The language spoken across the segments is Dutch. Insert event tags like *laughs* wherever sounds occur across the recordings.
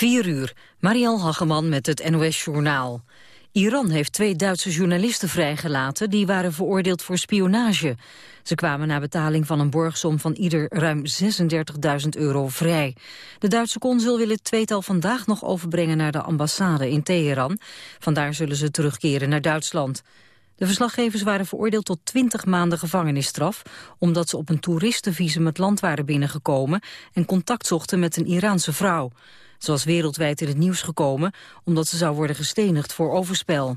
4 uur, Marielle Hageman met het NOS Journaal. Iran heeft twee Duitse journalisten vrijgelaten... die waren veroordeeld voor spionage. Ze kwamen na betaling van een borgsom van ieder ruim 36.000 euro vrij. De Duitse consul wil het tweetal vandaag nog overbrengen naar de ambassade in Teheran. Vandaar zullen ze terugkeren naar Duitsland. De verslaggevers waren veroordeeld tot 20 maanden gevangenisstraf... omdat ze op een toeristenvisum het land waren binnengekomen... en contact zochten met een Iraanse vrouw. Ze was wereldwijd in het nieuws gekomen... omdat ze zou worden gestenigd voor overspel.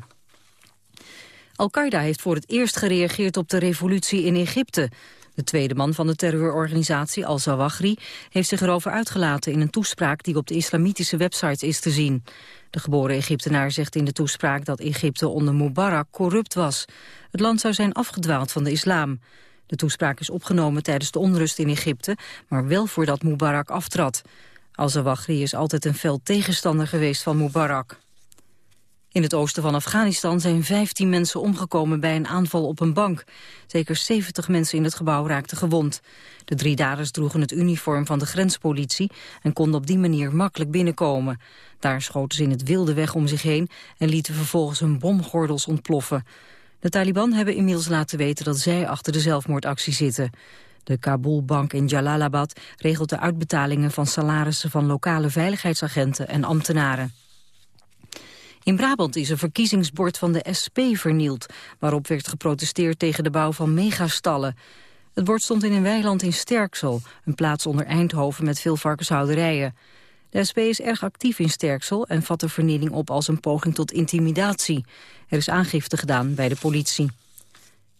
Al-Qaeda heeft voor het eerst gereageerd op de revolutie in Egypte. De tweede man van de terreurorganisatie, Al-Zawahri, heeft zich erover uitgelaten in een toespraak die op de islamitische websites is te zien. De geboren Egyptenaar zegt in de toespraak dat Egypte onder Mubarak corrupt was. Het land zou zijn afgedwaald van de islam. De toespraak is opgenomen tijdens de onrust in Egypte, maar wel voordat Mubarak aftrad. Al-Zawahri is altijd een fel tegenstander geweest van Mubarak. In het oosten van Afghanistan zijn 15 mensen omgekomen bij een aanval op een bank. Zeker 70 mensen in het gebouw raakten gewond. De drie daders droegen het uniform van de grenspolitie en konden op die manier makkelijk binnenkomen. Daar schoten ze in het wilde weg om zich heen en lieten vervolgens hun bomgordels ontploffen. De Taliban hebben inmiddels laten weten dat zij achter de zelfmoordactie zitten. De Kabulbank in Jalalabad regelt de uitbetalingen van salarissen van lokale veiligheidsagenten en ambtenaren. In Brabant is een verkiezingsbord van de SP vernield... waarop werd geprotesteerd tegen de bouw van megastallen. Het bord stond in een weiland in Sterksel, een plaats onder Eindhoven met veel varkenshouderijen. De SP is erg actief in Sterksel en vat de vernieling op als een poging tot intimidatie. Er is aangifte gedaan bij de politie.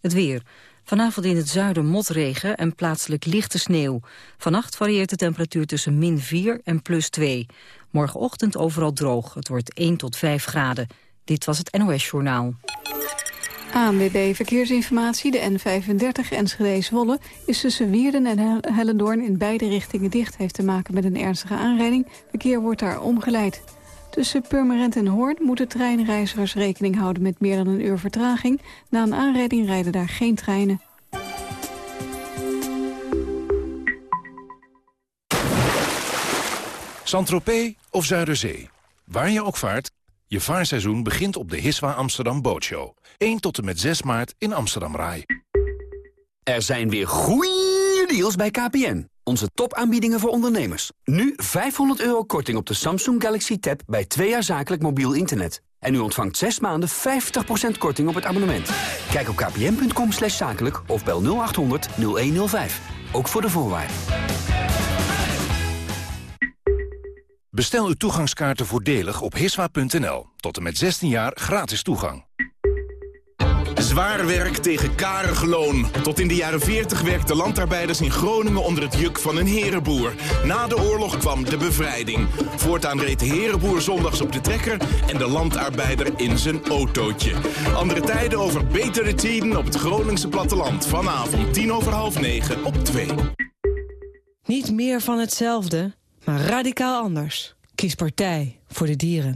Het weer. Vanavond in het zuiden motregen en plaatselijk lichte sneeuw. Vannacht varieert de temperatuur tussen min 4 en plus 2. Morgenochtend overal droog. Het wordt 1 tot 5 graden. Dit was het NOS Journaal. ANWB Verkeersinformatie, de N35 Enschede-Zwolle... is tussen Wierden en Hellendoorn in beide richtingen dicht. Heeft te maken met een ernstige aanrijding. Verkeer wordt daar omgeleid. Tussen Purmerend en Hoorn moeten treinreizigers rekening houden met meer dan een uur vertraging. Na een aanrijding rijden daar geen treinen. Saint-Tropez of Zuiderzee. Waar je ook vaart, je vaarseizoen begint op de Hiswa Amsterdam Bootshow. 1 tot en met 6 maart in Amsterdam Rai. Er zijn weer goeie deals bij KPN. Onze topaanbiedingen voor ondernemers. Nu 500 euro korting op de Samsung Galaxy Tab bij twee jaar zakelijk mobiel internet. En u ontvangt 6 maanden 50% korting op het abonnement. Kijk op kpn.com slash zakelijk of bel 0800 0105. Ook voor de voorwaarden. Bestel uw toegangskaarten voordelig op hiswa.nl. Tot en met 16 jaar gratis toegang. Zwaar werk tegen karig loon. Tot in de jaren 40 werkten landarbeiders in Groningen onder het juk van een herenboer. Na de oorlog kwam de bevrijding. Voortaan reed de herenboer zondags op de trekker en de landarbeider in zijn autootje. Andere tijden over betere tijden op het Groningse platteland. Vanavond tien over half negen op 2. Niet meer van hetzelfde, maar radicaal anders. Kies partij voor de dieren.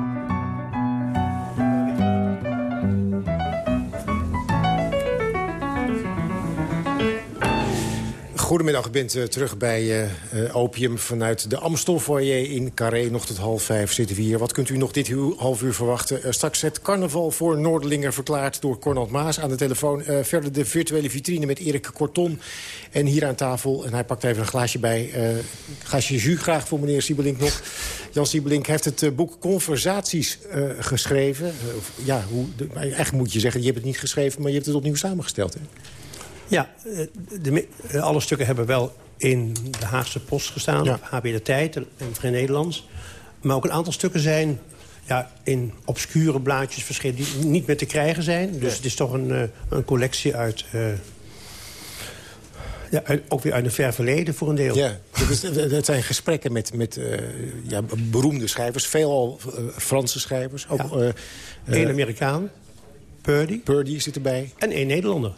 Goedemiddag, ik bent uh, terug bij uh, Opium vanuit de Amstelfoyer in Carré. Nog tot half vijf zitten we hier. Wat kunt u nog dit half uur verwachten? straks het carnaval voor Noorderlingen verklaard door Cornald Maas aan de telefoon. verder de virtuele vitrine met Erik Korton. En hier aan tafel, en hij pakt even een glaasje bij. glaasje jus graag voor meneer Siebelink nog. Jan Siebelink heeft het boek Conversaties geschreven. ja, hoe, eigenlijk moet je zeggen, je hebt het niet geschreven... maar je hebt het opnieuw samengesteld, hè? Ja, eh, de, eh, alle stukken hebben wel in de Haagse Post gestaan. Ja. HB De Tijd en Vrij Nederlands. Maar ook een aantal stukken zijn ja, in obscure blaadjes verschenen... die niet meer te krijgen zijn. Dus het is toch een, eh, een collectie uit... ja, ook weer uit een ver verleden voor een deel. Ja, het zijn gesprekken met, met ja, beroemde schrijvers. Veelal Franse schrijvers. Ook, Eén Amerikaan, Purdy. Purdy zit erbij. En één Nederlander.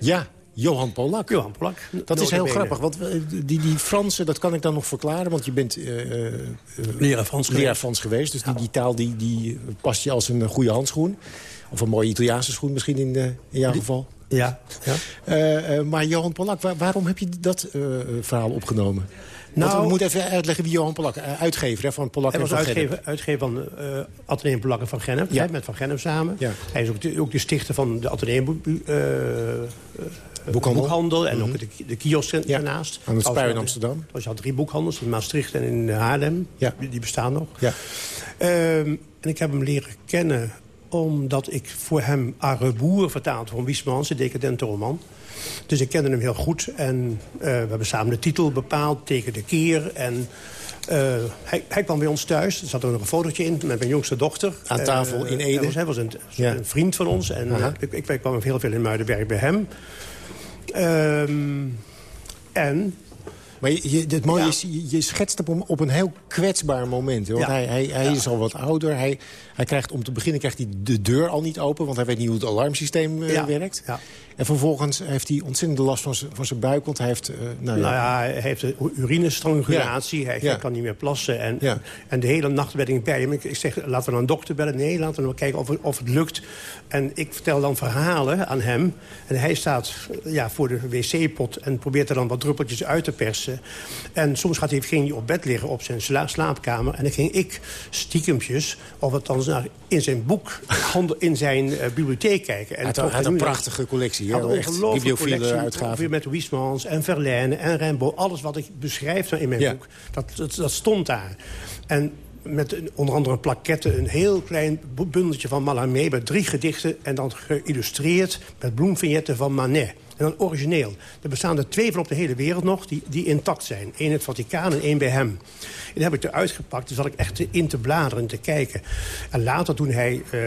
Ja, Johan Polak. Johan Polak. Dat is heel grappig, want eh, die, die Fransen, dat kan ik dan nog verklaren... want je bent uh, leraar Frans leraar Frans geweest. Dus die, die taal die, die past je als een goede handschoen. Of een mooie Italiaanse schoen misschien in, in jouw geval. Ja. ja. maar Johan Polak, waarom heb je dat verhaal opgenomen? Nou, we moeten even uitleggen wie Johan Polak, uitgever hè, van Polak Hij was uitgever, uitgever van uh, Atheneum Polakken van Gennep, ja. met Van Gennep samen. Ja. Hij is ook de, ook de stichter van de Atheneum uh, boekhandel. boekhandel. en mm -hmm. ook de, de kiosk ja. ernaast. Aan het Spui in Amsterdam. Dus je had drie boekhandels, in Maastricht en in Haarlem. Ja. Die, die bestaan nog. Ja. Um, en ik heb hem leren kennen omdat ik voor hem Arreboer vertaald van Wiesmans, de decadente roman. Dus ik kende hem heel goed. En uh, we hebben samen de titel bepaald, Tegen de Keer. En uh, hij, hij, kwam bij ons thuis. Er zat er nog een fotootje in met mijn jongste dochter. Aan tafel uh, in Ede? Hij was, hij was een, ja. een, vriend van ons. En ik, ik, ik, kwam heel veel in Muidenberg bij hem. Um, en maar je, het mooie ja. is, je, je schetst hem op een heel kwetsbaar moment. Want ja. hij, hij, hij ja. is al wat ouder. Hij, hij krijgt, om te beginnen krijgt hij de deur al niet open... want hij weet niet hoe het alarmsysteem uh, werkt. En vervolgens heeft hij ontzettend last van, van zijn buik. Want hij heeft... Uh, nou, nou ja, hij heeft een urinestrangulatie. Hij, kan niet meer plassen. En, en de hele nacht ben ik bij hem. Ik, ik zeg, laten we een dokter bellen. Nee, laten we kijken of, of het lukt. En ik vertel dan verhalen aan hem. En hij staat ja, voor de wc-pot en probeert er dan wat druppeltjes uit te persen. En soms gaat hij, ging hij op bed liggen op zijn sla slaapkamer. En dan ging ik stiekempjes, of het dan in zijn boek, *laughs* in zijn uh, bibliotheek kijken. En hij had, had een prachtige collectie. Had een ongelooflijke uitgaven. Met Wiesmans en Verlaine en Rimbaud. Alles wat ik beschrijf in mijn ja. boek, dat, dat, dat stond daar. En met onder andere een plaquette, een heel klein bundeltje van Mallarmé... met drie gedichten en dan geïllustreerd met bloemvignetten van Manet. En dan origineel. Er bestaan er twee van op de hele wereld nog die, die intact zijn. Eén in het Vaticaan en één bij hem. En die heb ik eruit gepakt. Dus zat ik echt in te bladeren en te kijken. En later toen hij uh,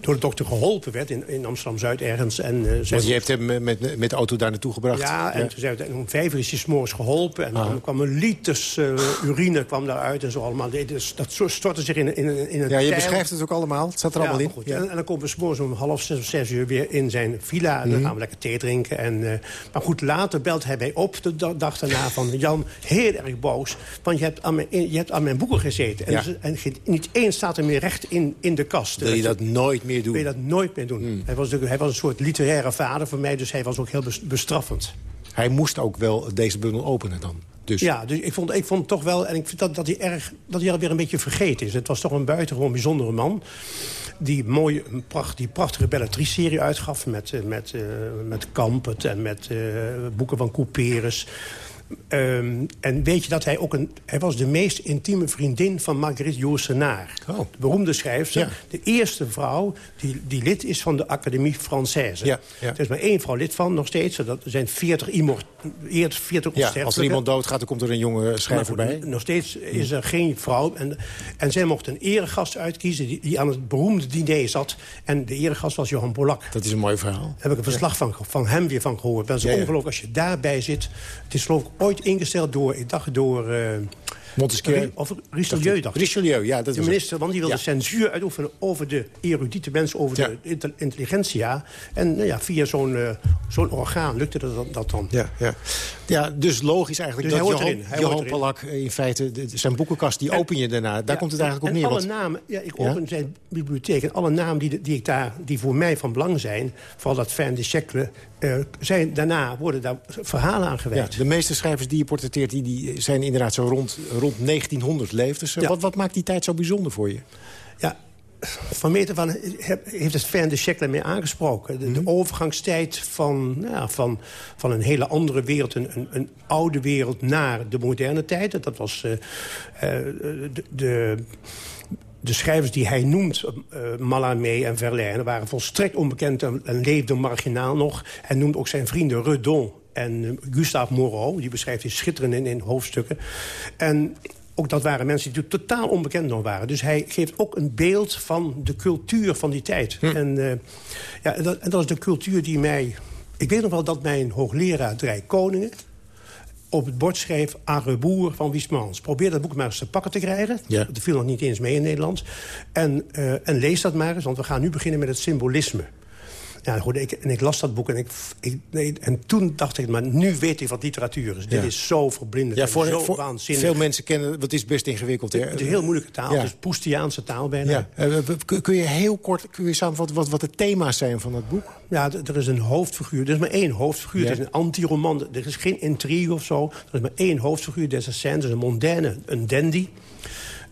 door de dokter geholpen werd in, in Amsterdam-Zuid ergens. En, uh, Want je hebt hem met, met de auto daar naartoe gebracht? Ja, en toen zei om vijf uur is hij s'morgens geholpen. En dan kwam een liters uh, urine kwam daaruit en zo allemaal. Dus dat stortte zich in, in, in een Ja, je tijl. beschrijft het ook allemaal. Het zat er ja, allemaal in. Goed. Ja. En, en, dan komen we s'morgens om half zes of zes uur weer in zijn villa. En dan Mhm. gaan we lekker thee drinken. En, uh, maar goed, later belt hij mij op de dag daarna van... Jan, heel erg boos, want je hebt aan mijn, je hebt aan mijn boeken gezeten. En, Ja. dus- en niet één staat er meer recht in, in de kast. Wil je dat nooit meer doen? Wil je dat nooit meer doen. Hmm. Hij, was, hij was een soort literaire vader voor mij, dus hij was ook heel bes- bestraffend. Hij moest ook wel deze bundel openen dan. Dus. Ja, dus ik vond, ik vond toch wel... en ik vind dat, dat, hij erg, dat hij alweer een beetje vergeten is. Het was toch een buitengewoon bijzondere man... die, mooie, pracht, die prachtige Bellatrice-serie uitgaf... met, eh, met, eh, met Kampert en met eh, boeken van Couperus... Ehm, en weet je dat hij ook een... Hij was de meest intieme vriendin van Marguerite Yourcenar. Oh. De beroemde schrijfster. Ja. De eerste vrouw die, die lid is van de Académie Française. Ja, ja. Er is maar één vrouw lid van nog steeds. Dat zijn 40 immort, eerst 40 Ja, als er iemand doodgaat, dan komt er een jonge schrijver bij. Nog steeds is er geen vrouw. En, en zij mocht een eregast uitkiezen die, die aan het beroemde diner zat. En de eregast was Johan Polak. Dat is een mooi verhaal. Daar heb ik een verslag van, van hem weer van gehoord. Dat is ongelooflijk als je daarbij zit. Het is geloof ik ooit ingesteld door, ik dacht door... eh, Montesquieu. Of Richelieu, dacht ik. Richelieu, ja. Dat De minister, want die wilde Ja. censuur uitoefenen over de erudite mensen, over Ja. de intel- intelligentia. En nou ja, via zo'n eh, zo'n orgaan lukte dat, dat dan. Ja, ja. Ja, dus logisch eigenlijk Dus dat hij hoort Johan, Johan erin. Polak in feite... de- zijn boekenkast, die En- open je daarna. Daar Ja, komt het eigenlijk op neer. alle want- namen, ja, ik Ja? open zijn bibliotheek en alle namen die, die, ik daar, die voor mij van belang zijn... vooral dat fin de siècle, eh, zijn daarna worden daar verhalen aan ja, gewijd. de meeste schrijvers die je portretteert... die, die zijn inderdaad zo rond, rond 1900 leefdes. Ja. Wat, wat maakt die tijd zo bijzonder voor je? Ja, van meter van heeft het fin de siècle mee aangesproken. De, de Mhm. overgangstijd van, nou ja, van, van een hele andere wereld... Een, een, een oude wereld naar de moderne tijd. Dat was eh, eh, de... de de schrijvers die hij noemt, uh, Mallarmé en Verlaine... waren volstrekt onbekend en, en leefden marginaal nog. Hij noemt ook zijn vrienden Redon en eh, Gustave Moreau. Die beschrijft hij schitterend in, in hoofdstukken. En ook dat waren mensen die natuurlijk totaal onbekend nog waren. Dus hij geeft ook een beeld van de cultuur van die tijd. En, eh, ja, en, dat, en dat is de cultuur die mij... Ik weet nog wel dat mijn hoogleraar Drij Koningen op het bord schreef Arreboer van Wiesmans. Probeer dat boek maar eens te pakken te krijgen. Ja. Dat viel nog niet eens mee in Nederland. En, eh, en lees dat maar eens, want we gaan nu beginnen met het symbolisme. Ja, ik, en ik las dat boek en, ik, ik nee, en toen dacht ik, maar nu weet ik wat literatuur is. Dit is zo verblindend ja, voor, zo voor waanzinnig. Veel mensen kennen, wat is best ingewikkeld. Hè? Het is een heel moeilijke taal, ja. dus Poestiaanse taal bijna. Ja. Uh, kun je heel kort kun je samenvatten wat, wat de thema's zijn van dat boek? Ja, er is een hoofdfiguur. Er is maar één hoofdfiguur. Het is een anti-roman. Er is geen intrigue of zo. Er is maar één hoofdfiguur. Des scène, een mondaine, een dandy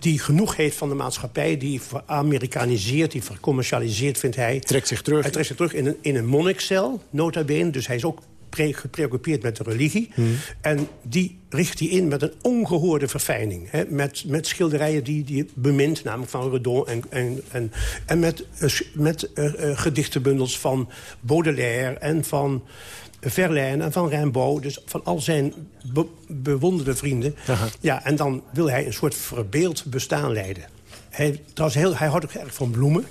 die genoeg heeft van de maatschappij... die veramerikaniseert, die vercommercialiseert, vindt hij. Trekt zich terug. Hij trekt zich terug in een, in een monnikcel, nota bene. Dus hij is ook gepreoccupeerd met de religie. Hmm. En die richt hij in met een ongehoorde verfijning. Hè? Met, met schilderijen die hij bemint, namelijk van Redon... en, en, en, en met, uh, met uh, uh, gedichtenbundels van Baudelaire en van... Verlaine en van Rimbaud, dus van al zijn be bewonderde vrienden. Aha. Ja, en dan wil hij een soort verbeeld bestaan leiden. Hij, trouwens, heel, hij houdt ook erg van bloemen.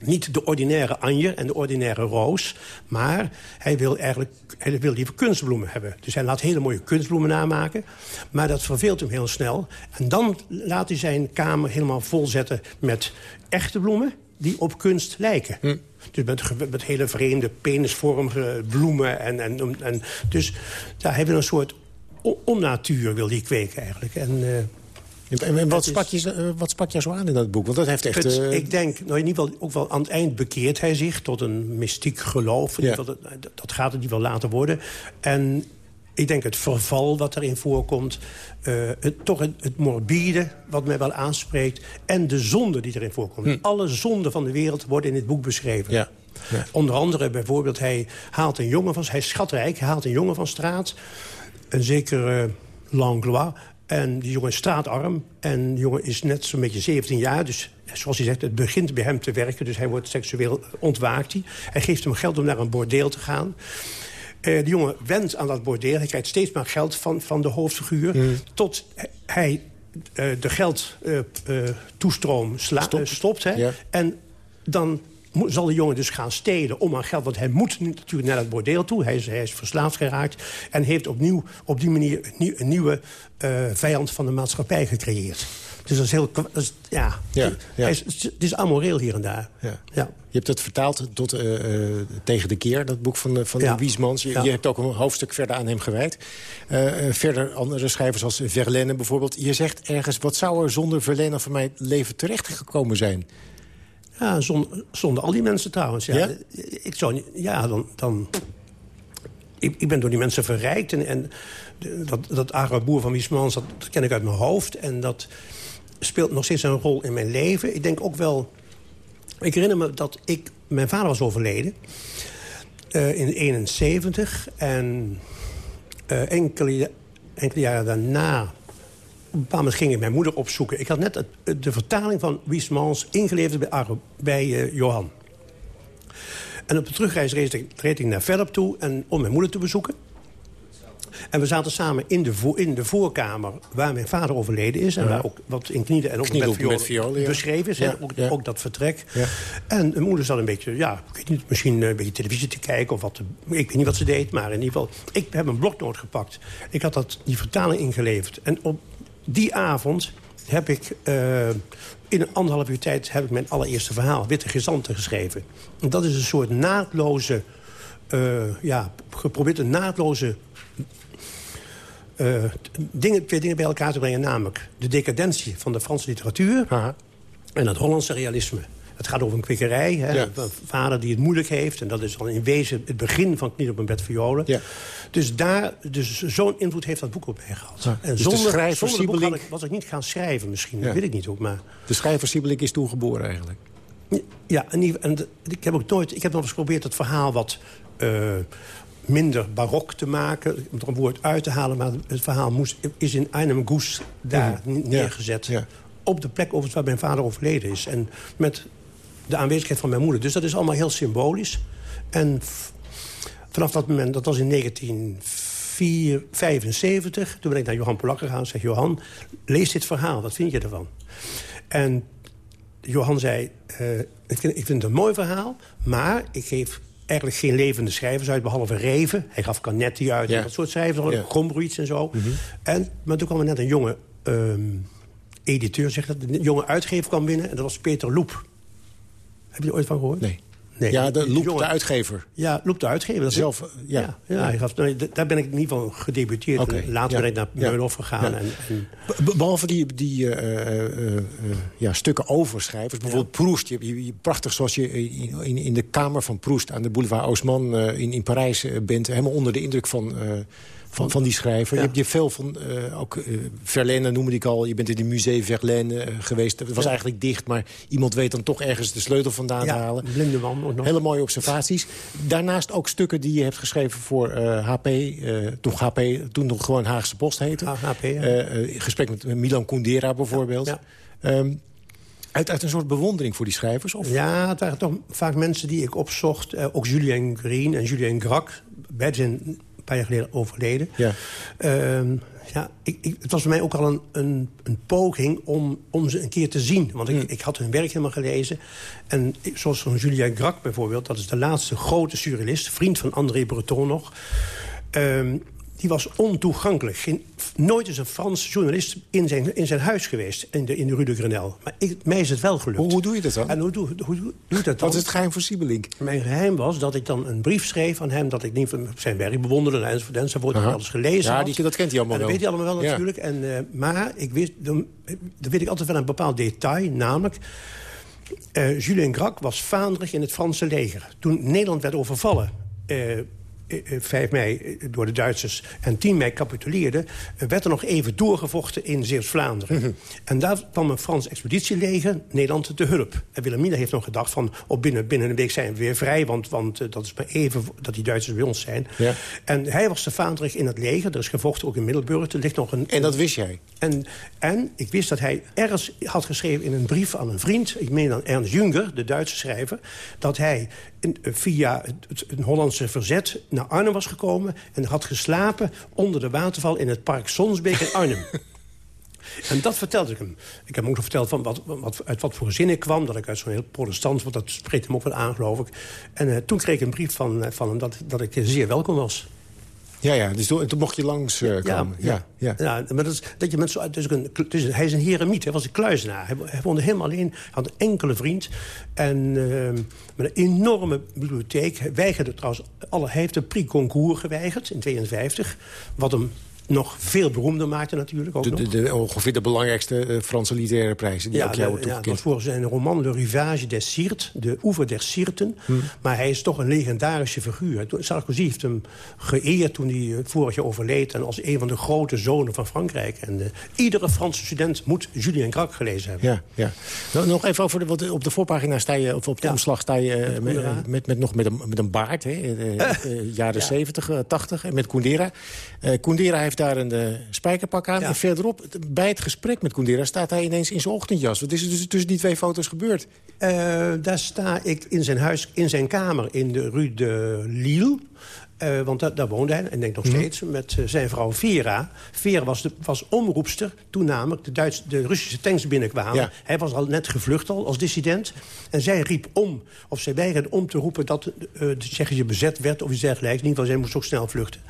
Niet de ordinaire anjer en de ordinaire roos. Maar hij wil eigenlijk hij wil liever kunstbloemen hebben. Dus hij laat hele mooie kunstbloemen namaken. Maar dat verveelt hem heel snel. En dan laat hij zijn kamer helemaal volzetten met echte bloemen die op kunst lijken. Hm. Dus met, met, hele vreemde penisvormige bloemen. En, en, en, dus ja, hij wil een soort onnatuur wil hij kweken eigenlijk. En, uh, en, wat, sprak je, uh, wat sprak je zo aan in dat boek? Want dat heeft echt... Het, uh... Ik denk, nou in ieder geval, ook wel aan het eind bekeert hij zich... tot een mystiek geloof. In ja. geval, dat, dat, gaat het niet wel later worden. En ik denk het verval wat erin voorkomt... Uh, het, toch het, het, morbide, wat mij wel aanspreekt... en de zonde die erin voorkomt. Hm. Alle zonden van de wereld worden in dit boek beschreven. Ja. Ja. Onder andere bijvoorbeeld, hij haalt een jongen van... hij is schatrijk, hij haalt een jongen van straat... een zekere uh, Langlois... En die jongen is straatarm. En die jongen is net zo'n beetje 17 jaar. Dus zoals hij zegt, het begint bij hem te werken. Dus hij wordt seksueel ontwaakt. Hij, hij geeft hem geld om naar een bordeel te gaan. Uh, de jongen wendt aan dat bordeel. Hij krijgt steeds meer geld van, van de hoofdfiguur. Mm. Tot hij uh, de geldtoestroom uh, stopt. stopt hè? Ja. En dan zal de jongen dus gaan stelen om aan geld. Want hij moet natuurlijk naar het bordeel toe. Hij is, hij is verslaafd geraakt. En heeft opnieuw op die manier een, een nieuwe vijand van de maatschappij gecreëerd. Dus dat is heel... Dat is, ja, ja, ja. Is, het is amoreel hier en daar. Ja. ja. Je hebt het vertaald tot, uh, uh, tegen de keer, dat boek van, van ja. Wiesmans. Je, je, hebt ook een hoofdstuk verder aan hem gewijd. Uh, verder andere schrijvers als Verlaine bijvoorbeeld. Je zegt ergens, wat zou er zonder Verlaine van mijn leven terechtgekomen zijn? Ja, zonder, zonder al die mensen trouwens. Ja, Ik zou, ja dan... dan ik, ik ben door die mensen verrijkt. En, en dat, dat Araboer van Wiesmans, dat, dat ken ik uit mijn hoofd. En dat speelt nog steeds een rol in mijn leven. Ik denk ook wel... Ik herinner me dat ik... Mijn vader was overleden uh, in 71. En uh, enkele, enkele jaren daarna... Op een ging ik mijn moeder opzoeken. Ik had net de vertaling van Wiesmans ingeleverd bij, bij uh, Johan. En op de terugreis reed ik, reed ik naar Velp toe en, om mijn moeder te bezoeken. En we zaten samen in de, vo in de voorkamer waar mijn vader overleden is. En waar ook wat in knieën en ook met ja. beschreven is. Ja, ook, ook, dat vertrek. En mijn moeder zat een beetje, ja, ik weet niet, misschien een beetje televisie te kijken. Of wat, ik weet niet wat ze deed, maar in ieder geval... Ik heb een bloknoot gepakt. Ik had dat, die vertaling ingeleverd. En op die avond heb ik... Uh, in een anderhalf uur tijd heb ik mijn allereerste verhaal, Witte Gezanten, geschreven. En dat is een soort naadloze... Uh, ja, geprobeerd een naadloze uh, dingen, twee dingen bij elkaar te brengen. Namelijk de decadentie van de Franse literatuur... Aha. en het Hollandse realisme. Het gaat over een kwikkerij. Hè? Ja. Een vader die het moeilijk heeft. En dat is dan in wezen het begin van Knie op een bed violen. Ja. Dus, daar, dus zo'n invloed heeft dat boek op mij gehad. Ja. En dus zonder, de zonder boek ik, was ik niet gaan schrijven misschien. Dat weet ik niet ook. Maar... De schrijver Siebelik is toegeboren eigenlijk. Ja, en, en, ik heb ook nooit... Ik heb nog eens geprobeerd het verhaal wat... Uh, minder barok te maken, om er een woord uit te halen. Maar het verhaal moest, is in einem Goes daar neergezet. Ja. Op de plek waar mijn vader overleden is. En met de aanwezigheid van mijn moeder. Dus dat is allemaal heel symbolisch. En vanaf dat moment, dat was in 1975... toen ben ik naar Johan Polak gegaan en zei... Johan, lees dit verhaal, wat vind je ervan? En Johan zei, uh, ik, vind, ik vind het een mooi verhaal... maar ik geef eigenlijk geen levende schrijvers uit, behalve Reven. Hij gaf Canetti uit en dat soort schrijvers, ja. En zo. Mhm. en, maar toen kwam er net een jonge um, editeur, zegt dat, een jonge uitgever kwam binnen... en dat was Peter Loep. Heb je er ooit van gehoord? Nee. Nee, ja, de Loep, jongen- de uitgever. Ja, Loep de uitgever. Dat Zelf, ja. Ja, gaf, daar ben ik in ieder geval gedebuteerd. En Later ben ik naar. Meulhof gegaan. En, en, Be- Behalve die, die eh, eh, eh, ja, stukken over schrijvers. Bijvoorbeeld Proest. Je, je, je- prachtig zoals je in, in, in de kamer van Proest... aan de boulevard eh, in, in Parijs bent. Helemaal onder de indruk van, van, van die schrijver. Ja. Je hebt je veel van... eh, ook eh, Verlaine noemde ik al. Je bent in het Musée Verlaine eh, geweest. Het was Ja. eigenlijk dicht. Maar iemand weet dan toch ergens de sleutel vandaan te ja, halen. blinde man ook nog. Hele mooie observaties. Daarnaast ook stukken die je hebt geschreven voor HP. toen HP, toen nog gewoon Haagse Post heette. Ah, HP, eh, gesprek met Milan Kundera bijvoorbeeld. Ja, Ehm, uit, uit een soort bewondering voor die schrijvers? Of? Ja, het waren toch vaak mensen die ik opzocht. Ook Julien Green en Julien Grak. Beiden een paar jaar geleden overleden. Ja. Ehm, ja, ik, ik, het was voor mij ook al een, een, een poging om, om ze een keer te zien. Want ik, ik had hun werk helemaal gelezen. En ik- zoals van Julien Grak bijvoorbeeld... dat is de laatste grote surrealist, vriend van André Breton nog... Ehm, die was ontoegankelijk. Geen, nooit is een Frans journalist in zijn, in zijn huis geweest, in de, in de Rue de Grenelle. Maar ik, mij is het wel gelukt. Hoe, hoe doe je dat dan? En hoe doe, hoe, doe dat dan? Wat is het geheim voor Siebelink? Mijn geheim was dat ik dan een brief schreef aan hem... dat ik niet van zijn werk bewonderde enzovoort, enzovoort. Dat alles gelezen Ja, die- dat kent hij allemaal En dat wel. weet hij allemaal wel Ja. natuurlijk. En, eh, maar ik wist, dan, dan weet ik altijd wel een bepaald detail. Namelijk, eh, Julien Grak was vaandrig in het Franse leger. Toen Nederland werd overvallen... eh, 5 mei eh, door de Duitsers en 10 mei capituleerde... eh, werd er nog even doorgevochten in Zeeuws-Vlaanderen. Mhm. En daar kwam een Frans expeditieleger Nederland te hulp. En Wilhelmina heeft nog gedacht van... op binnen, binnen een week zijn we weer vrij... want, want eh, dat is maar even dat die Duitsers bij ons zijn. Ja. En hij was de vaandrig in het leger. Er is gevochten ook in Middelburg. Er ligt nog een, En dat wist jij? en, en ik wist dat hij ergens had geschreven in een brief aan een vriend... ik meen dan Ernst Junger, de Duitse schrijver... dat hij in, eh, via het, het- Hollandse verzet naar Arnhem was gekomen... en had geslapen onder de waterval in het park Sonsbeek in Arnhem. *laughs* En dat vertelde ik hem. Ik heb hem ook nog verteld van wat, wat, uit wat voor gezin ik kwam. Dat ik uit zo'n heel protestant, want dat spreekt hem ook wel aan, geloof ik. En eh, toen kreeg ik een brief van, eh, van hem dat, dat ik eh, zeer welkom was. Ja, ja. Dus toen, toen mocht je langs eh, komen. Ja, ja. Ja, maar dat is, dat je het is ook een, is, hij is een heremiet, hij was een kluizenaar. Hij, hij woonde helemaal alleen, hij had een enkele vriend. En ehm, met een enorme bibliotheek. Hij weigerde trouwens, alle, hij heeft de prix Goncourt geweigerd in 52. Wat hem nog veel beroemder maakte natuurlijk. Ook De, de, de- ongeveer de belangrijkste eh, Franse literaire prijzen die ook jou wordt ja, dat toegekend. voor zijn roman Le Rivage des Sirtes, de oever der Sirten. Hmm. Maar hij is toch een legendarische figuur. Sarkozy heeft hem geëerd toen hij eh, vorig jaar overleed... en als een van de grote zonen van Frankrijk. En eh, iedere Franse student moet Julien Grak gelezen hebben. Ja, ja. Nou, nog even over de, wat op de voorpagina sta je, of op de Ja. omslag sta je met, met, met, nog met een, met een baard, hè, *laughs* jaren Ja. 70, eh, 80, en met Kundera. Kundera heeft daar een eh, spijkerpak aan. Ja. En verderop, bij het gesprek met Kundera, staat hij ineens in zijn ochtendjas. Wat is er dus tussen die twee foto's gebeurd? Eh, daar sta ik in zijn huis, in zijn kamer in de Rue de Lille. Eh, want da- daar woonde hij, en denk nog steeds, met eh, zijn vrouw Vera. Vera was, de, was omroepster toen namelijk de, Duits, de Russische tanks binnenkwamen. Ja. Hij was al net gevlucht al als dissident. En zij riep om, of zij weigerde om te roepen dat eh de Tsjechische bezet werd... of iets dergelijks. In ieder geval, zij moest ook snel vluchten.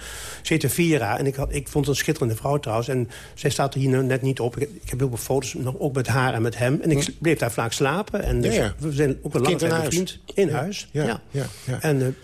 Ze heette Vera en ik, had, ik vond het een schitterende vrouw trouwens. En zij staat er hier nou net niet op. Ik, ik heb heel veel foto's, nog ook met haar en met hem. En ik bleef daar vaak slapen. En dus Ja, ja. we zijn ook een lange tijd huis. bevriend. In huis, Ja, ja. ja, ja. En,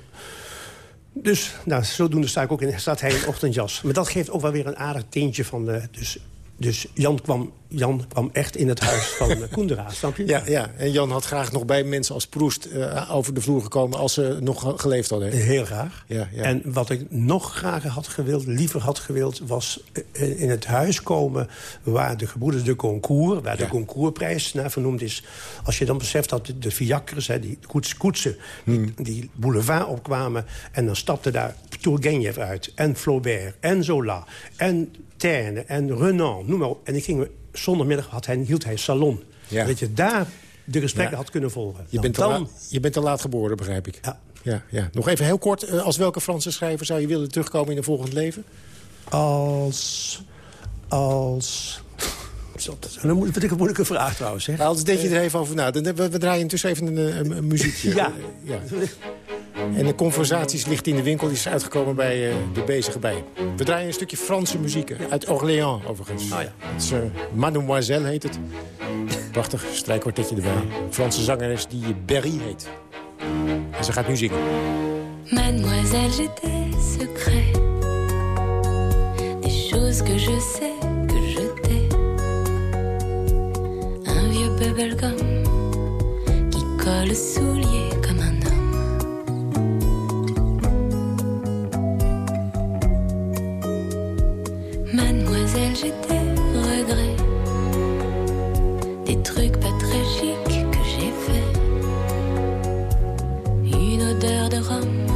dus nou, zodoende sta ik ook in, staat hij in ochtendjas. Maar dat geeft ook wel weer een aardig tintje van... de dus, dus Jan, kwam, Jan kwam echt in het huis van uh, *laughs* Koendera, snap je? Ja, ja, en Jan had graag nog bij mensen als Proest eh, over de vloer gekomen... als ze nog ge- geleefd hadden. Heel graag. Ja, ja. En wat ik nog graag had gewild, liever had gewild... was eh, in het huis komen waar de gebroeders de Goncourt... waar de Ja. Goncourtprijs naar vernoemd is. Als je dan beseft dat de, de fiacres, hè, die koets, koetsen... Hmm. Die, die boulevard opkwamen... en dan stapte daar Turgenev uit, en Flaubert, en Zola... en En Renan, noem maar op. En ik ging, zondagmiddag had hij, hield hij salon. Ja. Dat je daar de gesprekken Ja. had kunnen volgen. Je Nou, bent, dan, laat, je bent te laat geboren, begrijp ik. Ja. Ja, ja. Nog even heel kort, eh, als welke Franse schrijver zou je willen terugkomen in een volgend leven? Als... Als... Dat is een moeilijke, vraag trouwens. Hè? Nou, anders denk je er even over na. Dan, we, we draaien intussen even een, een, een muziekje. Ja. Eh, ja. *laughs* En de conversaties ligt in de winkel. Die is uitgekomen bij eh, de bezige bij. We draaien een stukje Franse muziek. eh, Uit Orléans, overigens. Oh ja. Het is, eh, Mademoiselle heet het. Prachtig strijkkwartetje erbij. Franse zangeres die Berry heet. En ze gaat nu zingen. Mademoiselle, j'ai des secrets. Des choses que je sais que je t'ai. Un vieux bubblegum qui colle soulier Mademoiselle, j'ai des regrets. Des trucs pas chics que j'ai fait. Une odeur de rhum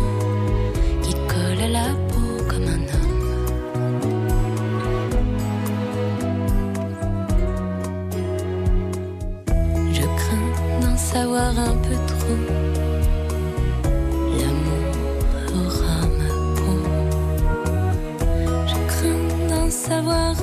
qui colle à la peau comme un homme. Je crains d'en savoir un peu trop. Savoir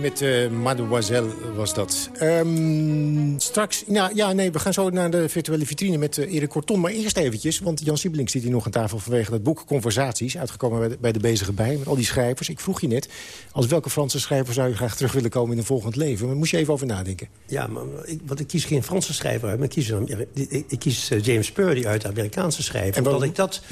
met eh, Mademoiselle was dat. Ehm, straks, nou, ja, nee, we gaan zo naar de virtuele vitrine met eh, Erik Korton. Maar eerst eventjes, want Jan Siebelink zit hier nog aan tafel... vanwege dat boek Conversaties, uitgekomen bij de, bij de Bezige Bij... met al die schrijvers. Ik vroeg je net, als welke Franse schrijver zou je graag terug willen komen... in een volgend leven? Maar moest je even over nadenken. Ja, maar ik, want ik kies geen Franse schrijver uit. Maar ik kies, ik, ik kies eh, James Purdy uit, de Amerikaanse schrijver. En? Omdat ik dat...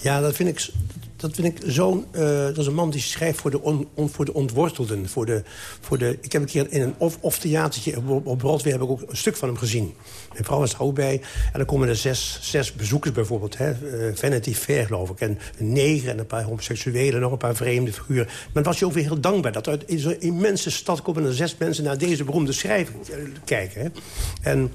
Ja, dat vind ik... Dat vind ik zo'n... eh, dat is een man die schrijft voor de, on, on- voor de ontwortelden. Voor de, voor de, ik heb een keer in een of, of theatertje op, op Broadway... heb ik ook een stuk van hem gezien. Mijn vrouw was er ook bij. En dan komen er zes, zes bezoekers bijvoorbeeld. Hè, eh, Vanity Fair, geloof ik. En een neger en een paar homoseksuelen... nog een paar vreemde figuren. Maar was je ook weer heel dankbaar... dat uit zo'n immense stad komen er zes mensen... naar deze beroemde schrijver kijken. Hè. En...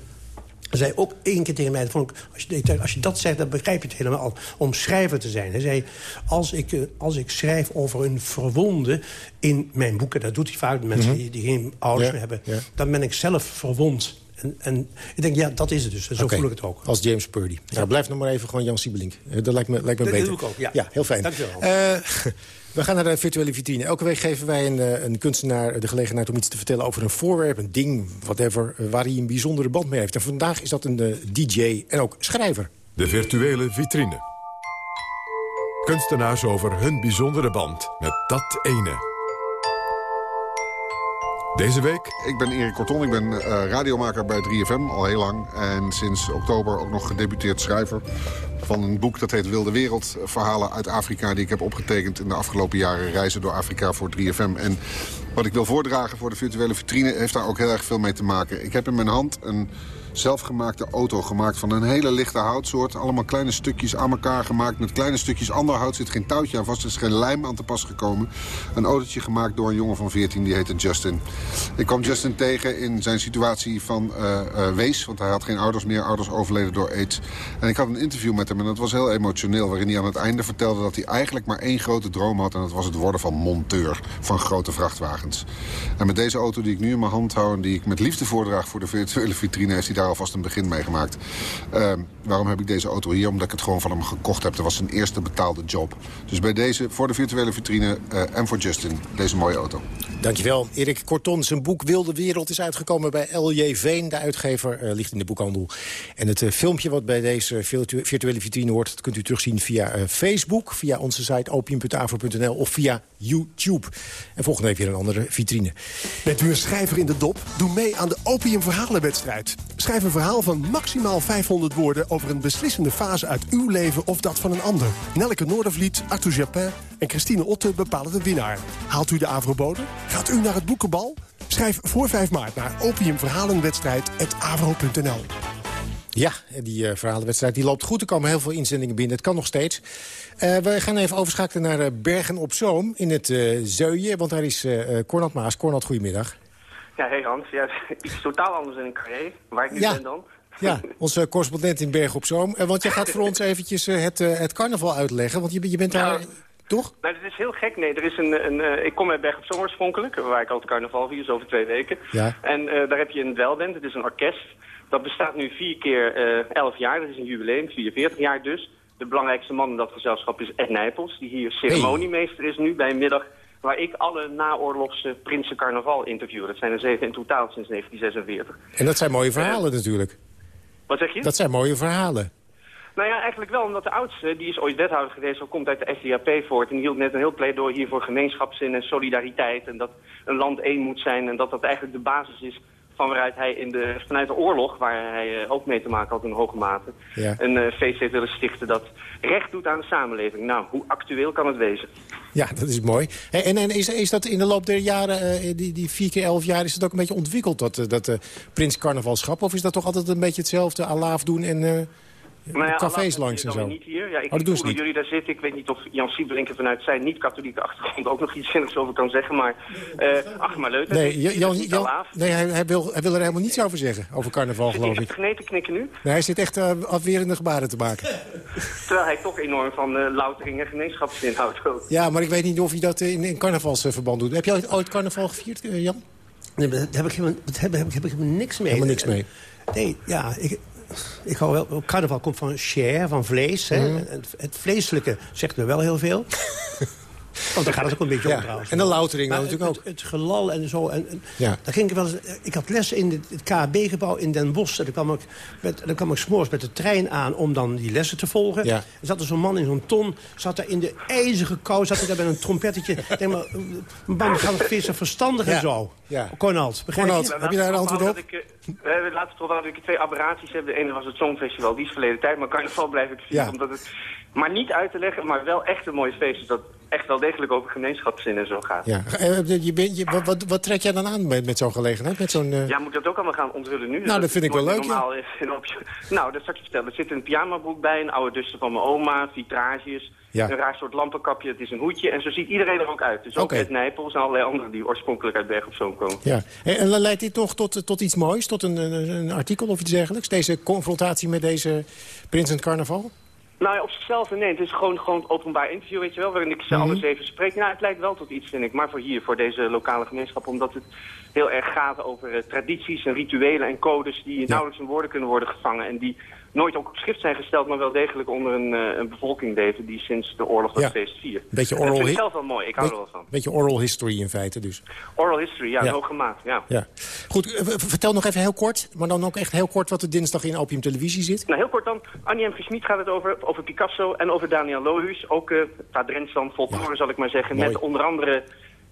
Hij zei ook één keer tegen mij, dat vond ik, als, je, als je dat zegt, dan begrijp je het helemaal, om schrijver te zijn. Hij zei, als ik, eh, als ik schrijf over een verwonde in mijn boeken... dat doet hij vaak, de mensen die, die geen ouders Ja, meer hebben... ja. dan ben ik zelf verwond. En, en ik denk, ja, dat is het dus. Zo voel ik het ook. Als James Purdy. Nou, blijf nog maar even gewoon Jan Siebelink. Eh, Dat lijkt me, lijkt me Dat beter. doe ik ook, ja. heel fijn. Dank je wel. Eh, *laughs* we gaan naar de virtuele vitrine. Elke week geven wij een, eh, een kunstenaar de gelegenheid om iets te vertellen over een voorwerp, een ding, whatever, eh, waar hij een bijzondere band mee heeft. En vandaag is dat een eh, DJ en ook schrijver. De virtuele vitrine. Kunstenaars over hun bijzondere band met dat ene. Deze week Ik ben Erik Korton, ik ben eh, radiomaker bij 3FM al heel lang. En sinds oktober ook nog gedebuteerd schrijver van een boek dat heet Wilde Wereld. Verhalen uit Afrika die ik heb opgetekend in de afgelopen jaren. Reizen door Afrika voor 3FM. En wat ik wil voordragen voor de virtuele vitrine heeft daar ook heel erg veel mee te maken. Ik heb in mijn hand een zelfgemaakte auto gemaakt van een hele lichte houtsoort. Allemaal kleine stukjes aan elkaar gemaakt met kleine stukjes ander hout. zit geen touwtje aan vast, er is geen lijm aan te pas gekomen. Een autootje gemaakt door een jongen van 14, die heette Justin. Ik kwam Justin tegen in zijn situatie van eh, eh, wees, want hij had geen ouders meer. Ouders overleden door aids. En ik had een interview met hem en dat was heel emotioneel... waarin hij aan het einde vertelde dat hij eigenlijk maar één grote droom had... en dat was het worden van monteur van grote vrachtwagens. En met deze auto die ik nu in mijn hand hou... en die ik met liefde voordraag voor de virtuele vitrine... heeft hij daar alvast een begin mee gemaakt. Eh, waarom heb ik deze auto hier? Omdat ik het gewoon van hem gekocht heb. Dat was zijn eerste betaalde job. Dus bij deze, voor de virtuele vitrine eh, en voor Justin, deze mooie auto. Dankjewel. Erik Korton, zijn boek Wilde Wereld is uitgekomen bij L.J. Veen. De uitgever uh, ligt in de boekhandel. En het uh, filmpje wat bij deze virtu virtuele vitrine hoort... dat kunt u terugzien via uh, Facebook, via onze site opium.avro.nl... of via YouTube. En volgende week weer een andere vitrine. Bent u een schrijver in de dop? Doe mee aan de Opium Verhalenwedstrijd. Schrijf een verhaal van maximaal 500 woorden... over een beslissende fase uit uw leven of dat van een ander. Nelke Noordervliet, Arthur Japin en Christine Otte bepalen de winnaar. Haalt u de Avro-bode? Gaat u naar het boekenbal? Schrijf voor 5 maart naar opiumverhalenwedstrijd.avro.nl. Ja, die uh, verhalenwedstrijd die loopt goed. Er komen heel veel inzendingen binnen. Het kan nog steeds. Uh, we gaan even overschakelen naar uh, Bergen op Zoom in het Zeuien. Want daar is Cornat Maas. Cornat, goedemiddag. Ja, hey Hans. Ja, *laughs* iets totaal anders dan in Carré, waar ik nu ja. ben dan. *laughs* Ja, onze correspondent in Bergen op Zoom. want jij gaat voor ons eventjes het, het carnaval uitleggen. Want je, je bent daar... Toch? Nou, dat is heel gek. Nee, er is een, een, uh, ik kom uit Berg op Zoom oorspronkelijk, waar ik altijd carnaval vier, is over twee weken. Ja. En uh, daar heb je een dwelband, het is een orkest. Dat bestaat nu vier keer uh, elf jaar, dat is een jubileum, 44 jaar dus. De belangrijkste man in dat gezelschap is Ed Nijpels, die hier ceremoniemeester is nu bij een middag waar ik alle naoorlogse Prinsen Carnaval interview. Dat zijn er zeven in totaal sinds 1946. En dat zijn mooie verhalen natuurlijk. Wat zeg je? Dat zijn mooie verhalen. Nou ja, eigenlijk wel, omdat de oudste, die is ooit wethouder geweest, komt uit de SDAP voort. En die hield net een heel pleidooi hier voor gemeenschapszin en solidariteit. En dat een land één moet zijn en dat dat eigenlijk de basis is van waaruit hij in de, vanuit de oorlog, waar hij uh, ook mee te maken had in hoge mate, ja. een uh, feest heeft willen stichten dat recht doet aan de samenleving. Nou, hoe actueel kan het wezen? Ja, dat is mooi. En, en is, is dat in de loop der jaren, uh, die, die vier keer elf jaar, is het ook een beetje ontwikkeld, dat, dat prins carnavalschap? Of is dat toch altijd een beetje hetzelfde, alaaf doen en... Nou ja, cafés langs en zo. Niet hier. Ja, ik oh, dat doen ze hoe niet. jullie daar zitten. Ik weet niet of Jan Siebelink vanuit zijn niet-katholieke achtergrond ook nog iets zinnigs over kan zeggen. Maar, uh, ach, maar leuk. Nee, Jan, Jan, Jan, nee hij, hij, wil, hij wil er helemaal niets over zeggen, over carnaval, geloof ik. ik. Zit te knikken nu? Nee, hij zit echt uh, afwerende gebaren te maken. *laughs* Terwijl hij toch enorm van uh, loutering en gemeenschapszin houdt. Ja, maar ik weet niet of hij dat in, in carnavalsverband doet. Heb jij ooit, ooit carnaval gevierd, Jan? Nee, daar heb ik helemaal, heb, heb ik helemaal niks mee. Helemaal niks mee? Nee, ja, ik, ik hou wel, carnaval komt van chair, van vlees. Hè? Mhm. Het, het, vleeselijke zegt me wel heel veel. *laughs* Want daar gaat het ook een beetje ja. om trouwens. En de loutering dan natuurlijk het, ook. Het, het gelal en zo. En, en ja. daar ging ik, wel eens, ik had les in het, het KB-gebouw in Den Bosch. En dan kwam ik, met, dan kwam ik s'morgens met de trein aan om dan die lessen te volgen. Ja. Er zat er zo'n man in zo'n ton. Zat daar in de ijzige kou. Zat hij daar met een trompettetje. *laughs* denk maar, man, gaat het vissen verstandig ja. en zo. Ja. Cornald, Cornald, heb je daar een antwoord op? Ik, uh, laatst toch dat ik twee aberraties heb. De ene was het Songfestival, die is verleden tijd. Maar carnaval blijf ik zien, Ja. omdat het... Maar niet uit te leggen, maar wel echt een mooi feest. is dat echt wel degelijk over gemeenschapszin en zo gaat. Ja. Eh, Je bent, je, wat, wat, wat trek jij dan aan met, met zo'n gelegenheid? Met zo'n, uh... Ja, moet ik dat ook allemaal gaan onthullen nu? Nou, dat vind ik wel leuk, Normaal is. *laughs* Nou, dat zal ik je vertellen. Er zit een pyjamabroek bij, een oude duster van mijn oma, vitrages... Ja. Een raar soort lampenkapje, het is een hoedje. En zo ziet iedereen er ook uit. Dus ook Oké. het Nijpels en allerlei anderen die oorspronkelijk uit Berg op Zoom komen. Ja. En, leidt dit toch tot, tot iets moois? Tot een, een, een artikel of iets dergelijks? Deze confrontatie met deze prins en carnaval? Nou ja, op zichzelf nee. Het is gewoon, gewoon een openbaar interview, weet je wel, waarin ik ze Mhm. alles even spreek. Nou, het leidt wel tot iets, vind ik. Maar voor hier, voor deze lokale gemeenschap, omdat het heel erg gaat over eh, tradities en rituelen en codes die nauwelijks in woorden kunnen worden gevangen. En die nooit ook op schrift zijn gesteld, maar wel degelijk onder een, eh, een bevolking leven die sinds de oorlog dat Ja. feest viert. Beetje En dat oral vind ik zelf wel mooi, ik hou er wel van. Beetje oral history in feite dus. Oral history, ja, Ja. in hoge maat, ja. Ja. Goed, eh, vertel nog even heel kort, maar dan ook echt heel kort... wat er dinsdag in Opium Televisie zit. Nou, heel kort dan. Annie M. Gesmied gaat het over, over Picasso en over Daniel Lohuus. Ook uh, folklore zal ik maar zeggen. Mooi. Met onder andere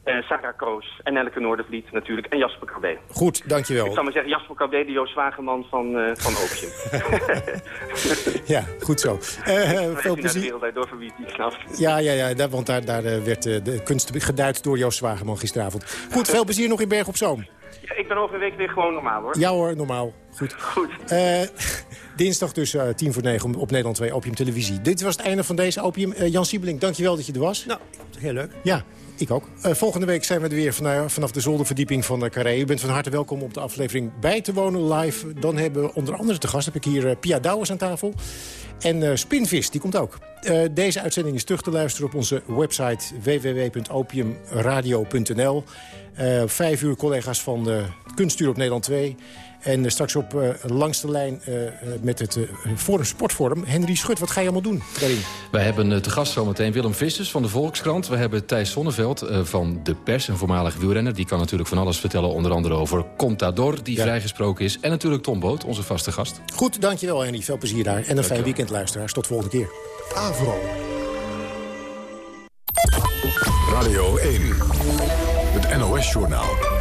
eh Sarah Kroos en Elke Noordervliet natuurlijk. En Jasper Cabé. Goed, dankjewel. Ik zal maar zeggen, Jasper Cabé, de Joost Wageman van, eh van Opium. *laughs* Ja, goed zo. *laughs* Eh, Veel de plezier. wereld uit door voor wie het niet snapt. Ja, ja, ja daar, want daar, daar werd de kunst geduid door Joost Zwageman gisteravond. Goed, veel plezier nog in Berg op Zoom. Ja, ik ben over een week weer gewoon normaal hoor. Ja hoor, normaal. Goed. Goed. Eh, *laughs* dinsdag dus eh, tien voor negen op Nederland 2 Opium Televisie. Dit was het einde van deze Opium. Jan Siebelink, dankjewel dat je er was. Nou, heel leuk. Ja, ik ook. Eh, volgende week zijn we er weer vanaf, de zolderverdieping van uh, Carré. U bent van harte welkom op de aflevering bij te wonen live. Dan hebben we onder andere te gast, heb ik hier eh, Pia Douwers aan tafel. En eh, Spinvis, die komt ook. Deze uitzending is terug te luisteren op onze website www.opiumradio.nl. Vijf uur collega's van de Kunstuur op Nederland 2. En straks op langs de lijn met het Forum Sportforum. Henry Schut, wat ga je allemaal doen daarin? Wij hebben te gast zometeen Willem Vissers van de Volkskrant. We hebben Thijs Sonneveld van De Pers, een voormalig wielrenner. Die kan natuurlijk van alles vertellen, onder andere over Contador... die vrijgesproken is. En natuurlijk Tom Boot, onze vaste gast. Goed, dankjewel Henry. Veel plezier daar. En een fijn weekend, luisteraars. Tot volgende keer. Avro. Radio 1. Het NOS-journaal.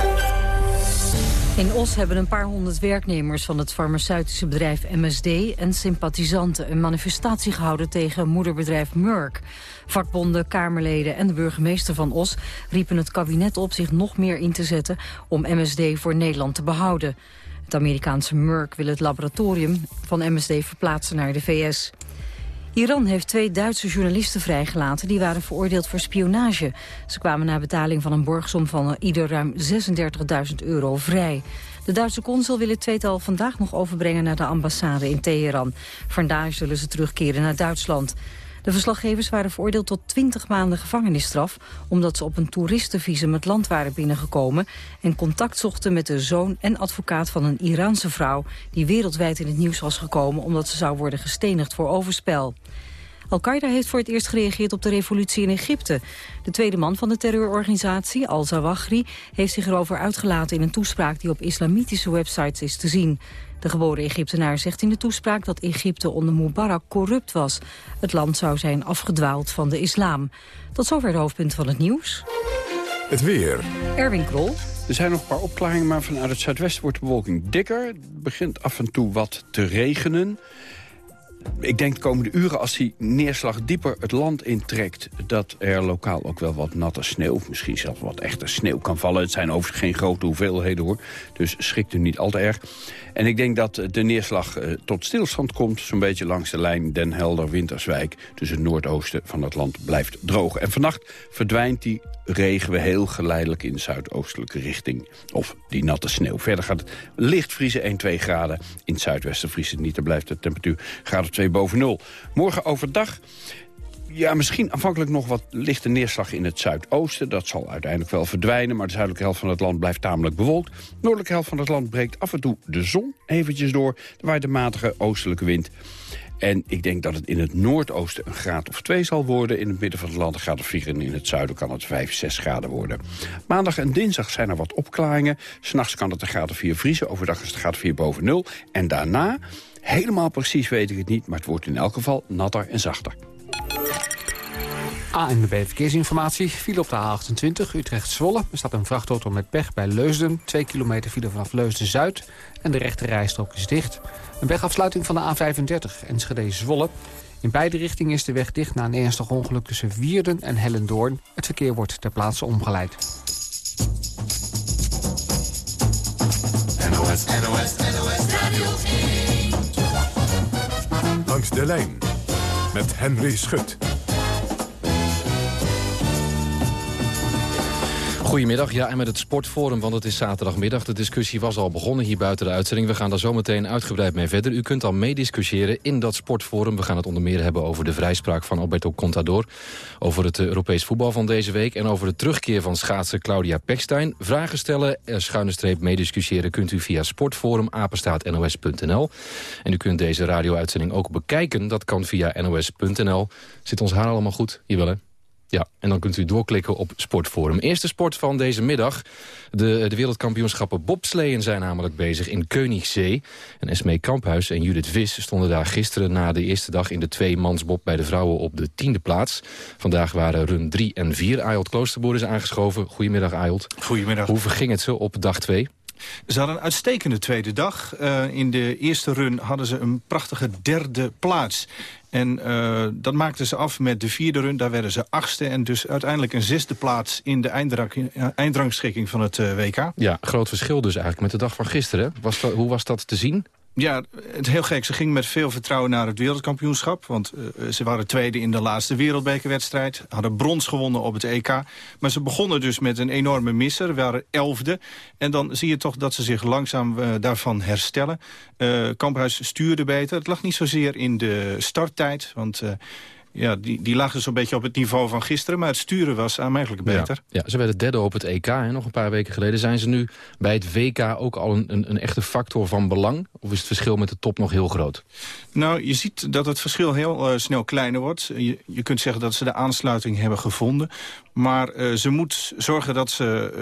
In Os hebben een paar honderd werknemers van het farmaceutische bedrijf MSD en sympathisanten een manifestatie gehouden tegen moederbedrijf Merck. Vakbonden, Kamerleden en de burgemeester van Os riepen het kabinet op zich nog meer in te zetten om MSD voor Nederland te behouden. Het Amerikaanse Merck wil het laboratorium van MSD verplaatsen naar de VS. Iran heeft twee Duitse journalisten vrijgelaten... die waren veroordeeld voor spionage. Ze kwamen na betaling van een borgsom van ieder ruim 36.000 euro vrij. De Duitse consul wil het tweetal vandaag nog overbrengen naar de ambassade in Teheran. Vandaar zullen ze terugkeren naar Duitsland. De verslaggevers waren veroordeeld tot 20 maanden gevangenisstraf... omdat ze op een toeristenvisum het land waren binnengekomen... en contact zochten met de zoon en advocaat van een Iraanse vrouw... die wereldwijd in het nieuws was gekomen omdat ze zou worden gestenigd voor overspel. Al-Qaeda heeft voor het eerst gereageerd op de revolutie in Egypte. De tweede man van de terreurorganisatie, Al-Zawahri, heeft zich erover uitgelaten in een toespraak die op islamitische websites is te zien. De geboren Egyptenaar zegt in de toespraak dat Egypte onder Mubarak corrupt was. Het land zou zijn afgedwaald van de islam. Tot zover de hoofdpunten van het nieuws. Het weer. Erwin Krol. Er zijn nog een paar opklaringen, maar vanuit het zuidwesten wordt de bewolking dikker. Het begint af en toe wat te regenen ik denk de komende uren, als die neerslag dieper het land intrekt... dat er lokaal ook wel wat natte sneeuw, misschien zelfs wat echte sneeuw kan vallen. Het zijn overigens geen grote hoeveelheden, hoor. Dus schrikt u niet al te erg. En ik denk dat de neerslag eh, tot stilstand komt... zo'n beetje langs de lijn Den Helder-Winterswijk... dus het noordoosten van het land blijft droog. En vannacht verdwijnt die regen we heel geleidelijk in zuidoostelijke richting. Of die natte sneeuw. Verder gaat het licht vriezen 1, 2 graden. In het zuidwesten vriest het niet. Dan blijft de temperatuur 2 boven nul. Morgen overdag ja, misschien afhankelijk nog wat lichte neerslag in het zuidoosten. Dat zal uiteindelijk wel verdwijnen, maar de zuidelijke helft van het land blijft tamelijk bewolkt. De noordelijke helft van het land breekt af en toe de zon eventjes door. Er waait de matige oostelijke wind. En ik denk dat het in het noordoosten een graad of 2 zal worden. In het midden van het land een graad of 4 en in het zuiden kan het 5, 6 graden worden. Maandag en dinsdag zijn er wat opklaringen. S'nachts kan het een graad of 4 vriezen. Overdag is het graad 4 boven 0. En daarna, helemaal precies weet ik het niet... maar het wordt in elk geval natter en zachter. ANWB Verkeersinformatie. File op de A28 Utrecht-Zwolle. Er staat een vrachtauto met pech bij Leusden. 2 kilometer file vanaf Leusden-Zuid. En de rechte rijstrook is dicht. Een wegafsluiting van de A35 Enschede-Zwolle. In beide richtingen is de weg dicht na een ernstig ongeluk tussen Wierden en Hellendoorn. Het verkeer wordt ter plaatse omgeleid. NOS, NOS, NOS Radio de lijn met Henry Schut. Goedemiddag, ja, en met het Sportforum, want het is zaterdagmiddag. De discussie was al begonnen hier buiten de uitzending. We gaan daar zometeen uitgebreid mee verder. U kunt al meediscussiëren in dat Sportforum. We gaan het onder meer hebben over de vrijspraak van Alberto Contador... over het Europees voetbal van deze week... en over de terugkeer van schaatser Claudia Pekstein. Vragen stellen, schuine streep meediscussiëren... kunt u via sportforum nos.nl. En u kunt deze radio-uitzending ook bekijken. Dat kan via nos.nl. Zit ons haar allemaal goed? Jawel, hè? Ja, en dan kunt u doorklikken op Sportforum. Eerste sport van deze middag. De, de wereldkampioenschappen bobsleeën zijn namelijk bezig in Koningszee. En Esmee Kamphuis en Judith Vis stonden daar gisteren na de eerste dag... in de twee-mansbob bij de vrouwen op de tiende plaats. Vandaag waren run 3 en 4. Ayot Kloosterboer is aangeschoven. Goedemiddag, Ayot. Goedemiddag. Hoe verging het ze op dag 2? Ze hadden een uitstekende tweede dag. Uh, in de eerste run hadden ze een prachtige derde plaats. En uh, dat maakten ze af met de vierde run. Daar werden ze achtste en dus uiteindelijk een zesde plaats... in de eindrangschikking van het WK. Ja, groot verschil dus eigenlijk met de dag van gisteren. Was hoe was dat te zien? Ja, het heel gek. Ze ging met veel vertrouwen naar het wereldkampioenschap. Want uh, ze waren tweede in de laatste wereldbekerwedstrijd. Hadden brons gewonnen op het EK. Maar ze begonnen dus met een enorme misser. waren elfde. En dan zie je toch dat ze zich langzaam uh, daarvan herstellen. Uh, Kamphuis stuurde beter. Het lag niet zozeer in de starttijd. Want ja, die, die lagen zo'n beetje op het niveau van gisteren. Maar het sturen was aanmerkelijk beter. Ja, ja, ze werden derde op het EK. Hè. Nog een paar weken geleden zijn ze nu bij het WK ook al een, een, een echte factor van belang. Of is het verschil met de top nog heel groot? Nou, je ziet dat het verschil heel uh, snel kleiner wordt. Je, je kunt zeggen dat ze de aansluiting hebben gevonden. Maar uh, ze moet zorgen dat ze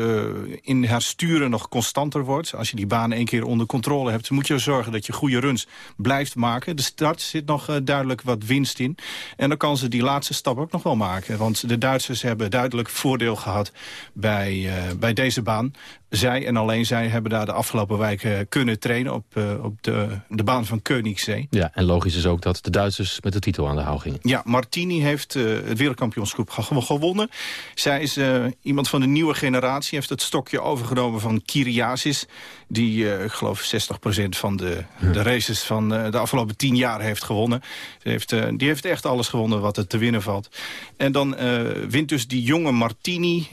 uh, in haar sturen nog constanter wordt. Als je die baan één keer onder controle hebt... moet je zorgen dat je goede runs blijft maken. De start zit nog uh, duidelijk wat winst in. En dan kan ze die laatste stap ook nog wel maken. Want de Duitsers hebben duidelijk voordeel gehad bij, bij deze baan zij en alleen zij hebben daar de afgelopen weken kunnen trainen... op, uh, op de, de baan van Koningszee. Ja, en logisch is ook dat de Duitsers met de titel aan de hou gingen. Ja, Martini heeft uh, het wereldkampioenschap gewonnen. Zij is uh, iemand van de nieuwe generatie. heeft het stokje overgenomen van Kiriasis. Die, ik geloof, 60% van de, de races van de afgelopen 10 jaar heeft gewonnen. Die heeft, die heeft echt alles gewonnen wat er te winnen valt. En dan wint dus die jonge Martini,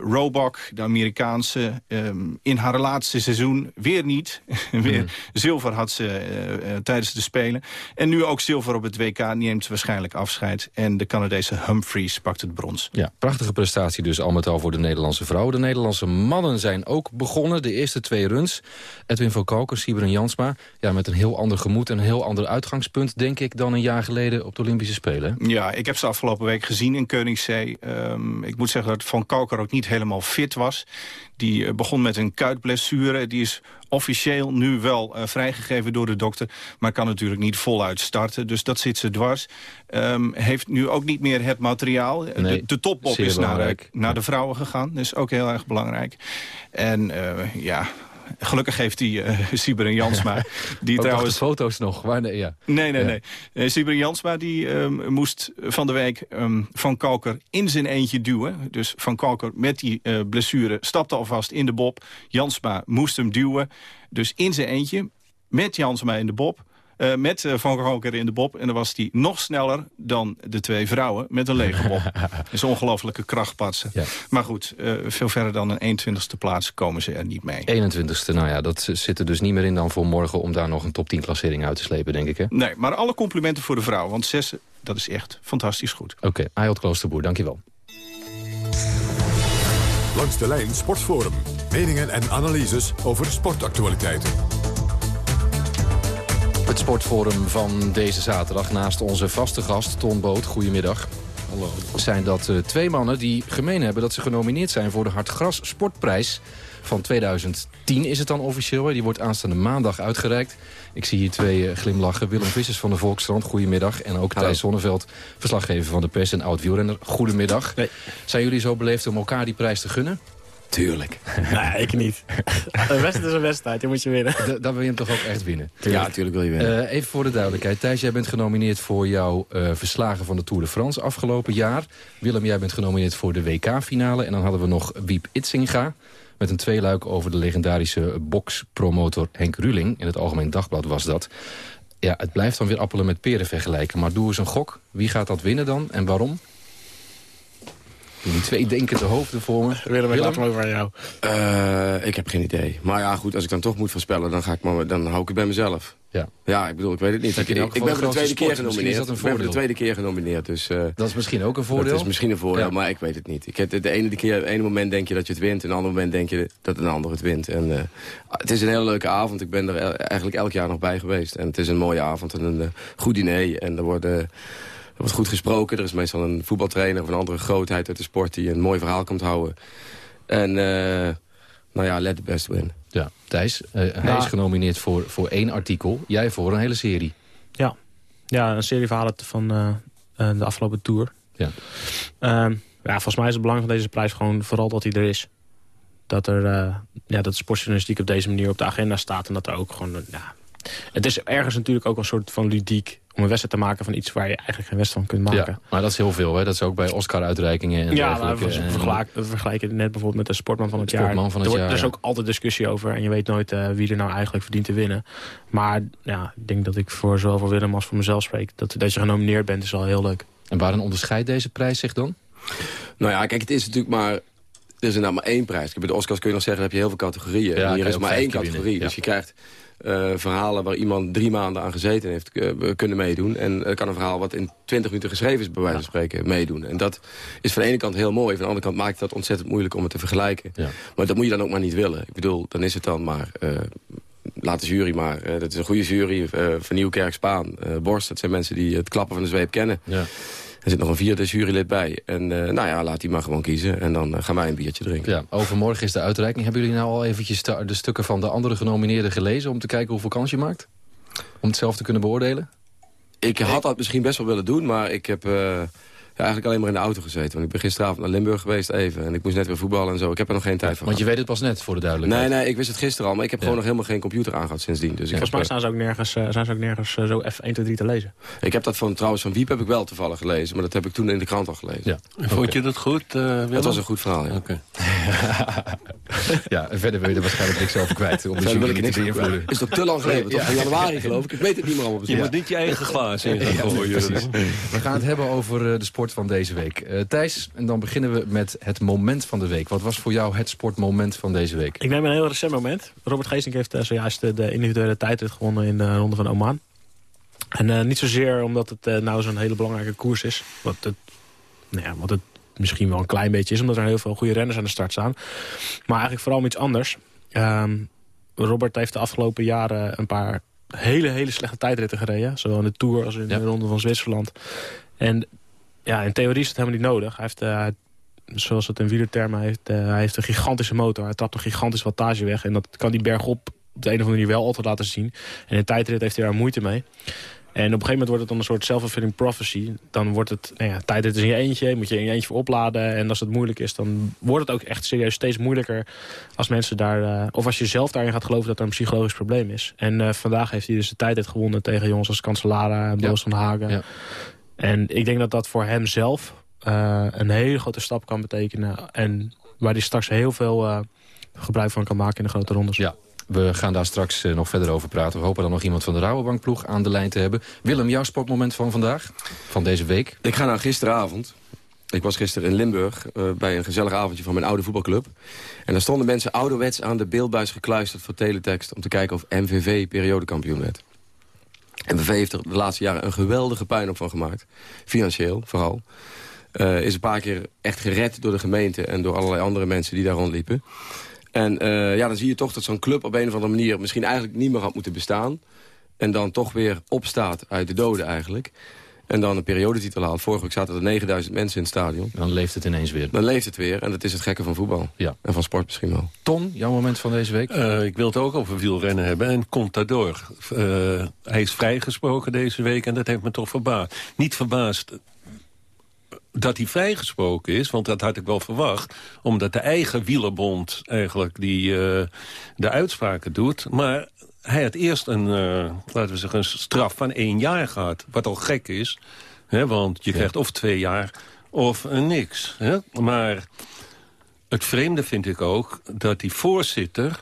Robak, de Amerikaanse... Um, in haar laatste seizoen weer niet. *laughs* weer mm. zilver had ze uh, uh, tijdens de Spelen. En nu ook zilver op het WK neemt waarschijnlijk afscheid. En de Canadese Humphries pakt het brons. Ja, prachtige prestatie dus al met al voor de Nederlandse vrouwen. De Nederlandse mannen zijn ook begonnen. De eerste twee runs. Edwin van Kalker, en Jansma. Ja, met een heel ander gemoed en een heel ander uitgangspunt... denk ik dan een jaar geleden op de Olympische Spelen. Ja, ik heb ze afgelopen week gezien in Koningszee. Um, ik moet zeggen dat Van Kalker ook niet helemaal fit was. Die uh, begon met een kuitblessure. Die is officieel nu wel uh, vrijgegeven door de dokter... maar kan natuurlijk niet voluit starten. Dus dat zit ze dwars. Um, heeft nu ook niet meer het materiaal. Nee, de, de topop is naar, naar de vrouwen gegaan. Dat is ook heel erg belangrijk. En uh, ja, Gelukkig heeft hij uh, Sieber en Jansma. *laughs* Die Ook trouwens foto's nog. Waar, nee, ja. nee, nee. Nee. Uh, Jansma die, um, moest van de week um, Van Kalker in zijn eentje duwen. Dus Van Kalker met die uh, blessure stapte alvast in de bob. Jansma moest hem duwen. Dus in zijn eentje met Jansma in de bob. Uh, met uh, Van Kalker in de bob. En dan was hij nog sneller dan de twee vrouwen met een lege bob. *laughs* Dat is ongelofelijke krachtpatsen. Ja. Maar goed, uh, veel verder dan een 21ste plaats komen ze er niet mee. 21ste, nou ja, dat zit er dus niet meer in dan voor morgen... om daar nog een top 10 klassering uit te slepen, denk ik, hè? Nee, maar alle complimenten voor de vrouwen. Want zes, dat is echt fantastisch goed. Oké, okay, Ayot Kloosterboer, dankjewel. Langs de lijn Sportforum. Meningen en analyses over sportactualiteiten. Het sportforum van deze zaterdag naast onze vaste gast Ton Boot. Goedemiddag. Hallo. Zijn dat uh, twee mannen die gemeen hebben dat ze genomineerd zijn voor de Hartgras Sportprijs van 2010 is het dan officieel. Die wordt aanstaande maandag uitgereikt. Ik zie hier twee uh, glimlachen. Willem Vissers van de Volkskrant, goedemiddag. En ook Thijs Zonneveld, verslaggever van de pers en oud-wielrenner. Goedemiddag. Nee. Zijn jullie zo beleefd om elkaar die prijs te gunnen? Tuurlijk. *laughs* nee, ik niet. Een wedstrijd is een wedstrijd, je moet je winnen. *laughs* D dan wil je hem toch ook echt winnen? Tuurlijk. Ja, natuurlijk wil je winnen. Uh, even voor de duidelijkheid. Thijs, jij bent genomineerd voor jouw uh, verslagen van de Tour de France afgelopen jaar. Willem, jij bent genomineerd voor de WK-finale. En dan hadden we nog Wiep Itzinga met een tweeluik over de legendarische boxpromotor Henk Ruling. In het Algemeen Dagblad was dat. Ja, het blijft dan weer appelen met peren vergelijken. Maar doe eens een gok. Wie gaat dat winnen dan en waarom? Die twee denkende hoofden voor me. Willem, ik laat hem over aan jou. Uh, ik heb geen idee. Maar ja, goed, als ik dan toch moet voorspellen, dan, ga ik maar, dan hou ik het bij mezelf. Ja. ja, ik bedoel, ik weet het niet. Ik, ik, ik ben voor de tweede keer genomineerd. Ik ben voor de tweede keer genomineerd. Dus, uh, dat is misschien ook een voordeel? Dat is misschien een voordeel, ja. maar ik weet het niet. Ik heb, de ene keer, ene moment denk je dat je het wint... en de andere moment denk je dat een ander het wint. En, uh, het is een hele leuke avond. Ik ben er eigenlijk elk jaar nog bij geweest. En het is een mooie avond en een uh, goed diner. En er worden... Er wordt goed gesproken. Er is meestal een voetbaltrainer of een andere grootheid uit de sport... die een mooi verhaal komt houden. En uh, nou ja, let the best win. Ja, Thijs, uh, hij ja. is genomineerd voor, voor één artikel. Jij voor een hele serie. Ja, ja een serie verhalen van uh, de afgelopen tour. Ja. ja, volgens mij is het belang van deze prijs gewoon vooral dat hij er is. Dat, er, ja, dat de sportjournalistiek op deze manier op de agenda staat. En dat er ook gewoon... ja, het is ergens natuurlijk ook een soort van ludiek om een wedstrijd te maken van iets waar je eigenlijk geen wedstrijd van kunt maken. Ja, maar dat is heel veel, hè? Dat is ook bij Oscar-uitreikingen en Ja, maar we vergelijken, vergelijken het net bijvoorbeeld met de sportman van het sportman jaar. Van het er, jaar, er is ook altijd discussie over en je weet nooit uh, wie er nou eigenlijk verdient te winnen. Maar ja, ik denk dat ik voor zowel voor Willem als voor mezelf spreek. Dat, dat je genomineerd bent is al heel leuk. En waarin onderscheidt deze prijs zich dan? Nou ja, kijk, het is natuurlijk maar... Er is inderdaad maar één prijs. Bij de Oscars kun je nog zeggen, dan heb je heel veel categorieën. Ja, en hier is maar één categorie. Dus je krijgt eh, verhalen waar iemand drie maanden aan gezeten heeft eh, kunnen meedoen. En uh, kan een verhaal wat in twintig minuten geschreven is, bij wijze van spreken, meedoen. En dat is van de ene kant heel mooi. Van de andere kant maakt dat ontzettend moeilijk om het te vergelijken. Ja. Maar dat moet je dan ook maar niet willen. Ik bedoel, dan is het dan maar... laat de jury maar. dat is een goede jury. van Nieuwkerk, Spaan, Borst. Dat zijn mensen die het klappen van de zweep kennen. Ja. Er zit nog een vierde jurylid bij. En uh, nou ja, laat die maar gewoon kiezen. En dan uh, gaan wij een biertje drinken. Ja, overmorgen is de uitreiking. Hebben jullie nou al eventjes de, de stukken van de andere genomineerden gelezen... om te kijken hoeveel kans je maakt? Om het zelf te kunnen beoordelen? Ik had dat misschien best wel willen doen, maar ik heb... Eigenlijk alleen maar in de auto gezeten. Want ik ben gisteravond naar Limburg geweest even. En ik moest net weer voetballen en zo. Ik heb er nog geen tijd voor Want je weet het pas net, voor de duidelijkheid. Nee, nee, ik wist het gisteren al. Maar ik heb gewoon nog helemaal geen computer aangehad sindsdien. Dus Volgens mij heb, staan ze ook nergens, uh, zijn ze ook nergens uh, zo F1, 2, 3 te lezen. Ik heb dat van, trouwens van Wiep heb ik wel toevallig gelezen. Maar dat heb ik toen in de krant al gelezen. Ja. Okay. Vond je dat goed, uh, Dat was een goed verhaal, ja. Okay. *laughs* ja, en verder wil je er waarschijnlijk niks over kwijt. Om de jury niks te beïnvloeden. Is toch te lang geleden? Toch van januari geloof ik. Ik weet het niet meer allemaal. Je moet niet je eigen glaas in gaan gooien. We gaan het hebben over de sport van deze week. Thijs, en dan beginnen we met het moment van de week. Wat was voor jou het sportmoment van deze week? Ik neem een heel recent moment. Robert Geesink heeft uh, zojuist de individuele tijdrit gewonnen in de Ronde van Oman. En niet zozeer omdat het nou zo'n hele belangrijke koers is. Wat het, nou ja, wat het misschien wel een klein beetje is. Omdat er heel veel goede renners aan de start staan. Maar eigenlijk vooral om iets anders. Um, Robert heeft de afgelopen jaren een paar hele, hele slechte tijdritten gereden. Zowel in de Tour als in ja. de Ronde van Zwitserland. En ja, in theorie is het helemaal niet nodig. Hij heeft, uh, zoals het in wielertermen heeft, uh, hij heeft een gigantische motor. Hij trapt een gigantische wattage weg. En dat kan die bergop op de een of andere manier wel altijd laten zien. En in tijdrit heeft hij daar moeite mee. En op een gegeven moment wordt het dan een soort self-fulfilling prophecy. Dan wordt het, nou ja, tijdrit is in je eentje, moet je in je eentje voor opladen. En als het moeilijk is, dan wordt het ook echt serieus steeds moeilijker... als mensen daar, uh, of als je zelf daarin gaat geloven dat er een psychologisch probleem is. En uh, vandaag heeft hij dus de tijdrit gewonnen tegen jongens als Cancellara en Boos ja. van Hagen. Ja. En ik denk dat dat voor hem zelf uh, een hele grote stap kan betekenen. En waar hij straks heel veel uh, gebruik van kan maken in de grote rondes. Ja. We gaan daar straks uh, nog verder over praten. We hopen dan nog iemand van de Rabobankploeg aan de lijn te hebben. Willem, jouw sportmoment van vandaag? Van deze week? Ik ga naar gisteravond. Ik was gisteren in Limburg uh, bij een gezellig avondje van mijn oude voetbalclub. En daar stonden mensen ouderwets aan de beeldbuis gekluisterd voor teletext... om te kijken of MVV periodekampioen werd. MVV heeft er de laatste jaren een geweldige puin op van gemaakt. Financieel vooral. Uh, is een paar keer echt gered door de gemeente en door allerlei andere mensen die daar rondliepen. En uh, ja, dan zie je toch dat zo'n club op een of andere manier misschien eigenlijk niet meer had moeten bestaan. En dan toch weer opstaat uit de doden eigenlijk. En dan een periodetitel haalt. Vorige week zaten er 9000 mensen in het stadion. Dan leeft het ineens weer. Dan leeft het weer. En dat is het gekke van voetbal. Ja. En van sport misschien wel. Ton, jouw moment van deze week? Uh, ik wil het ook over wielrennen hebben. En Contador. Uh, hij is vrijgesproken deze week. En dat heeft me toch verbaasd. Niet verbaasd dat hij vrijgesproken is, want dat had ik wel verwacht... omdat de eigen wielerbond eigenlijk die, uh, de uitspraken doet. Maar hij had eerst een, uh, laten we zeggen, een straf van één jaar gehad. Wat al gek is, hè, want je krijgt of twee jaar of uh, niks. Hè? Maar het vreemde vind ik ook dat die voorzitter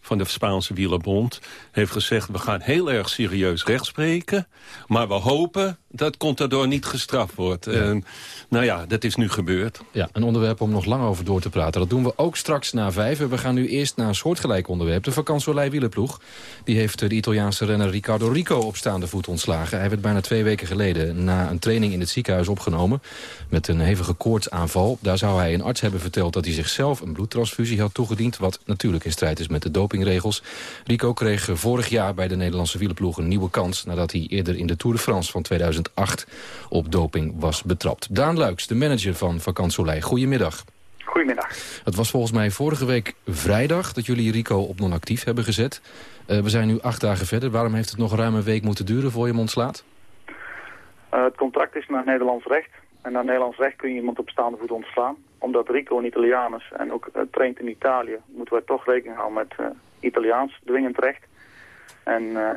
van de Spaanse wielerbond heeft gezegd... we gaan heel erg serieus rechtspreken, maar we hopen dat Contador niet gestraft wordt. Ja. En, nou ja, dat is nu gebeurd. Ja, een onderwerp om nog lang over door te praten. Dat doen we ook straks na vijf. We gaan nu eerst naar een soortgelijk onderwerp. De wielerploeg. Die heeft de Italiaanse renner Riccardo Rico op staande voet ontslagen. Hij werd bijna twee weken geleden na een training in het ziekenhuis opgenomen. Met een hevige koortsaanval. Daar zou hij een arts hebben verteld dat hij zichzelf een bloedtransfusie had toegediend. Wat natuurlijk in strijd is met de dopingregels. Rico kreeg vorig jaar bij de Nederlandse wielerploeg een nieuwe kans. Nadat hij eerder in de Tour de France van 2008 op doping was betrapt. Daan Luiks, de manager van Vacansolei. Goedemiddag. Goedemiddag. Het was volgens mij vorige week vrijdag dat jullie Rico op non-actief hebben gezet. Uh, we zijn nu acht dagen verder. Waarom heeft het nog ruim een week moeten duren voor je hem ontslaat? Uh, het contract is naar Nederlands recht. En naar Nederlands recht kun je iemand op staande voet ontslaan. Omdat Rico een Italiaan is en ook uh, traint in Italië... moeten we toch rekening houden met Italiaans dwingend recht. En uh,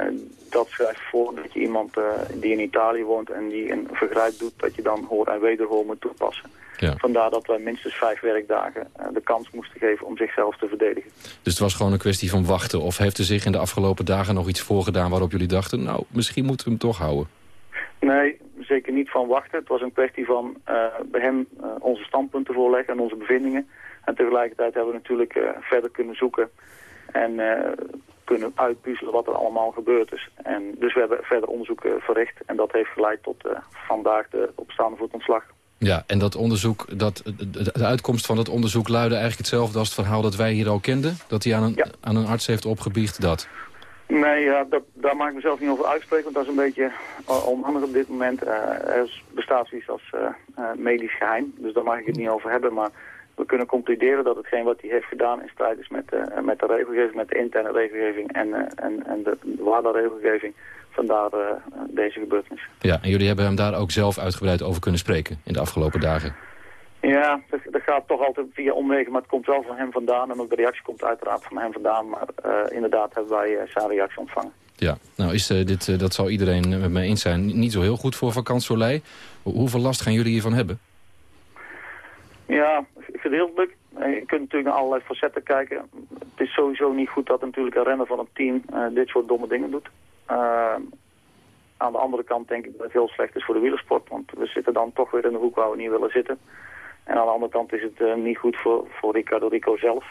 dat schrijft voor dat je iemand uh, die in Italië woont en die een vergrijp doet, dat je dan hoor en wederhoor moet toepassen. Ja. Vandaar dat wij minstens vijf werkdagen uh, de kans moesten geven om zichzelf te verdedigen. Dus het was gewoon een kwestie van wachten? Of heeft er zich in de afgelopen dagen nog iets voorgedaan waarop jullie dachten, nou, misschien moeten we hem toch houden? Nee, zeker niet van wachten. Het was een kwestie van bij hem onze standpunten voorleggen en onze bevindingen. En tegelijkertijd hebben we natuurlijk verder kunnen zoeken en kunnen uitpuzzelen wat er allemaal gebeurd is. En dus we hebben verder onderzoek verricht en dat heeft geleid tot vandaag de opstaande voetontslag. Ja, en dat onderzoek, dat, de, de uitkomst van dat onderzoek luidde eigenlijk hetzelfde als het verhaal dat wij hier al kenden? Dat hij aan een, aan een arts heeft opgebiecht dat? Nee, ja, dat, daar maak ik mezelf niet over uitspreken, want dat is een beetje onhandig op dit moment. Uh, er bestaat zoiets als uh, medisch geheim, dus daar mag ik het niet over hebben. Maar we kunnen concluderen dat hetgeen wat hij heeft gedaan in strijd is met, met de regelgeving, met de interne regelgeving en, en, en de, WADA-regelgeving. Vandaar deze gebeurtenis. Ja, en jullie hebben hem daar ook zelf uitgebreid over kunnen spreken in de afgelopen dagen? Ja, dat, dat, gaat toch altijd via omwegen, maar het komt wel van hem vandaan. En ook de reactie komt uiteraard van hem vandaan. Maar inderdaad hebben wij zijn reactie ontvangen. Ja, nou is dit, dat zal iedereen met mij eens zijn, niet zo heel goed voor vakant Soleil. Hoeveel last gaan jullie hiervan hebben? Ja, gedeeltelijk. Je kunt natuurlijk naar allerlei facetten kijken. Het is sowieso niet goed dat natuurlijk een renner van een team dit soort domme dingen doet. aan de andere kant denk ik dat het heel slecht is voor de wielersport. Want we zitten dan toch weer in de hoek waar we niet willen zitten. En aan de andere kant is het niet goed voor, voor Ricardo Rico zelf.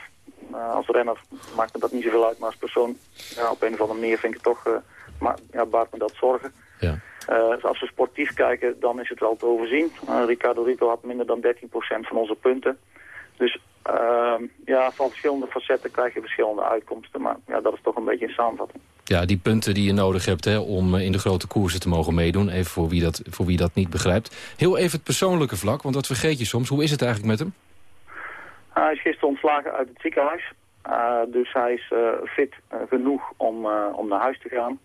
Als renner maakt me dat niet zoveel uit, maar als persoon ja, op een of andere manier vind ik het toch, maar, ja, baart me dat zorgen. Ja. Dus als we sportief kijken, dan is het wel te overzien. Ricardo Rico had minder dan 13% van onze punten. Dus ehm, ja, van verschillende facetten krijg je verschillende uitkomsten. Maar ja, dat is toch een beetje een samenvatting. Ja, die punten die je nodig hebt hè, om in de grote koersen te mogen meedoen. Even voor wie, dat, voor wie dat niet begrijpt. Heel even het persoonlijke vlak, want dat vergeet je soms. Hoe is het eigenlijk met hem? hij is gisteren ontslagen uit het ziekenhuis. Dus hij is fit genoeg om, om naar huis te gaan.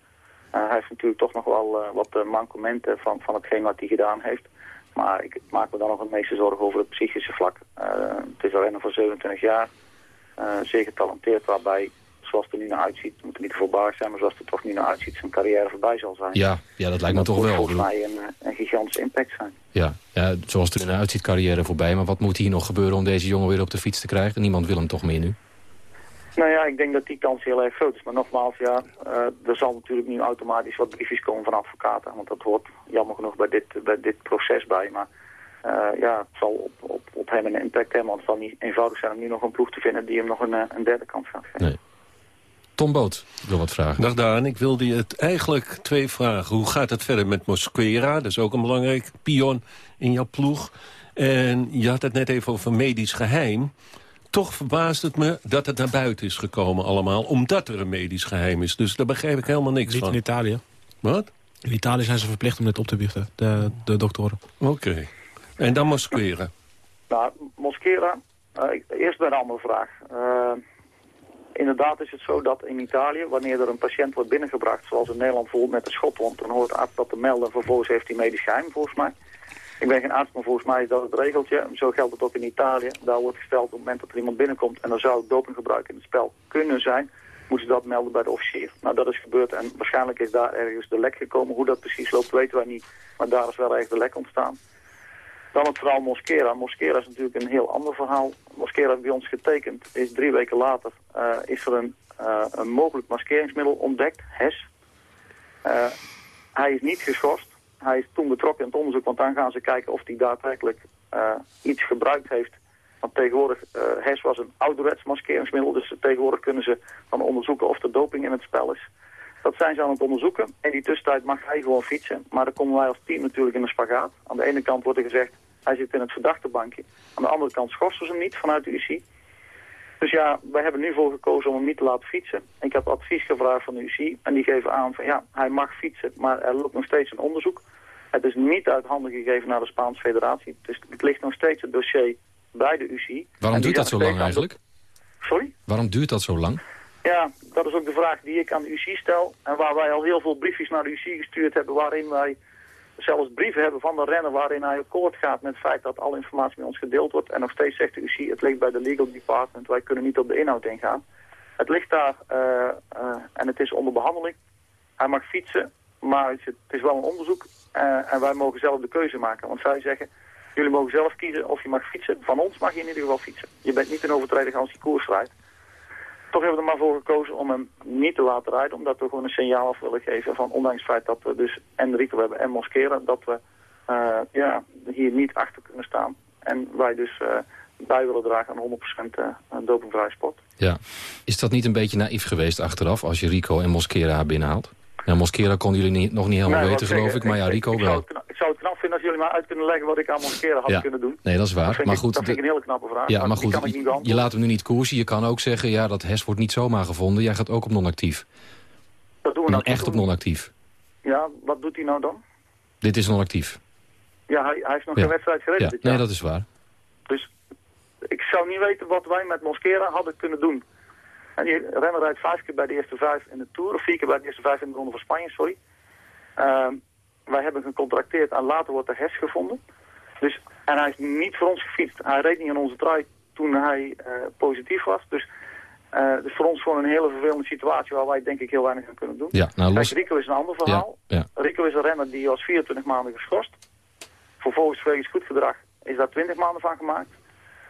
Hij heeft natuurlijk toch nog wel wat mankementen van, van hetgeen wat hij gedaan heeft. Maar ik maak me dan nog het meeste zorgen over het psychische vlak. het is al renner van 27 jaar. zeer getalenteerd, waarbij zoals het er nu naar uitziet, moet er niet voorbaar zijn, maar zoals het er toch nu naar uitziet, zijn carrière voorbij zal zijn. Ja, ja dat lijkt me toch wel. volgens mij een, een gigantische impact zijn. Ja, ja, zoals het er nu naar uitziet, carrière voorbij. Maar wat moet hier nog gebeuren om deze jongen weer op de fiets te krijgen? Niemand wil hem toch meer nu? Nou ja, ik denk dat die kans heel erg groot is. Maar nogmaals, ja, uh, er zal natuurlijk nu automatisch wat briefjes komen van advocaten. Want dat hoort jammer genoeg bij dit, bij dit proces bij. Maar uh, ja, het zal op, op, op hem een impact hebben. Want het zal niet eenvoudig zijn om nu nog een ploeg te vinden die hem nog een, een derde kans gaat geven. Nee. Tom Boot wil wat vragen. Dag Daan, ik wilde je het eigenlijk twee vragen. Hoe gaat het verder met Mosquera? Dat is ook een belangrijk pion in jouw ploeg. En je had het net even over medisch geheim. Toch verbaast het me dat het naar buiten is gekomen allemaal... omdat er een medisch geheim is. Dus daar begrijp ik helemaal niks Niet van. in Italië. Wat? In Italië zijn ze verplicht om dit op te biechten, de, de doktoren. Oké. Okay. En dan Mosquera? Nou, Mosquera... Uh, eerst bij een andere vraag. Uh, inderdaad is het zo dat in Italië, wanneer er een patiënt wordt binnengebracht, zoals in Nederland bijvoorbeeld met de schotwond, dan hoort de arts dat te melden. Vervolgens heeft hij medisch geheim, volgens mij. Ik ben geen arts, maar volgens mij is dat het regeltje. Zo geldt het ook in Italië. Daar wordt gesteld op het moment dat er iemand binnenkomt en er zou dopinggebruik in het spel kunnen zijn, moeten ze dat melden bij de officier. Nou, dat is gebeurd en waarschijnlijk is daar ergens de lek gekomen. Hoe dat precies loopt, weten wij niet. Maar daar is wel erg de lek ontstaan. Dan het verhaal Mosquera. Mosquera is natuurlijk een heel ander verhaal. Mosquera bij ons getekend. Is drie weken later uh, is er een, uh, een mogelijk maskeringsmiddel ontdekt, HES. Uh, hij is niet geschorst. Hij is toen betrokken in het onderzoek, want dan gaan ze kijken of hij daadwerkelijk iets gebruikt heeft. Want tegenwoordig, HES was een ouderwets maskeringsmiddel, dus tegenwoordig kunnen ze dan onderzoeken of er doping in het spel is. Dat zijn ze aan het onderzoeken. In die tussentijd mag hij gewoon fietsen. Maar dan komen wij als team natuurlijk in een spagaat. Aan de ene kant wordt er gezegd, hij zit in het verdachtebankje. Aan de andere kant schorsen ze hem niet vanuit de UC. Dus ja, wij hebben nu voor gekozen om hem niet te laten fietsen. Ik heb advies gevraagd van de UC en die geven aan van ja, hij mag fietsen, maar er loopt nog steeds een onderzoek. Het is niet uit handen gegeven naar de Spaanse federatie. Dus het ligt nog steeds het dossier bij de UC. Waarom duurt dat zo lang eigenlijk? Sorry? Waarom duurt dat zo lang? Ja, dat is ook de vraag die ik aan de UC stel. En waar wij al heel veel briefjes naar de UC gestuurd hebben... waarin wij zelfs brieven hebben van de renner... waarin hij akkoord gaat met het feit dat alle informatie met ons gedeeld wordt. En nog steeds zegt de UC, het ligt bij de legal department. Wij kunnen niet op de inhoud ingaan. Het ligt daar uh, uh, en het is onder behandeling. Hij mag fietsen, maar het is wel een onderzoek. Uh, en wij mogen zelf de keuze maken. Want zij zeggen, jullie mogen zelf kiezen of je mag fietsen. Van ons mag je in ieder geval fietsen. Je bent niet een overtreder als je koers rijdt. Toch hebben we er maar voor gekozen om hem niet te laten rijden. Omdat we gewoon een signaal af willen geven van ondanks het feit dat we dus en Rico hebben en Mosquera. Dat we uh, ja, hier niet achter kunnen staan. En wij dus uh, bij willen dragen aan 100% uh, dopingvrij sport. Ja. Is dat niet een beetje naïef geweest achteraf als je Rico en Mosquera binnenhaalt? Ja, Mosquera konden jullie niet, nog niet helemaal Nee, weten, geloof ik. Maar ja, Rico ik, wel. Als jullie maar uit kunnen leggen wat ik aan Mosquera had Ja. kunnen doen. Nee, dat is waar. Dat vind maar ik- goed, dat vind ik een hele knappe vraag. Ja, maar goed, je, laat hem nu niet koersen. Je kan ook zeggen, ja, dat Hes wordt niet zomaar gevonden. Jij gaat ook op non-actief. Dat doen we nou Echt op non-actief. Ja, wat doet hij nou dan? Dit is non-actief. Ja, hij, hij heeft nog Ja. geen wedstrijd gereden Ja, dit nee, dat is waar. Dus ik zou niet weten wat wij met Mosquera hadden kunnen doen. En die renner rijdt vijf keer bij de eerste vijf in de Tour, of vier keer bij de eerste vijf in de Ronde van Spanje, sorry. Ehm, wij hebben gecontracteerd en later wordt de HES gevonden. Dus, en hij is niet voor ons gefietst. Hij reed niet in onze trui toen hij eh, positief was. Dus eh dus voor ons gewoon een hele vervelende situatie waar wij denk ik heel weinig aan kunnen doen. Ja, nou los... Kijk, Rico is een ander verhaal. Ja, Rico is een renner die was 24 maanden geschorst. Vervolgens wegens goed gedrag is daar 20 maanden van gemaakt.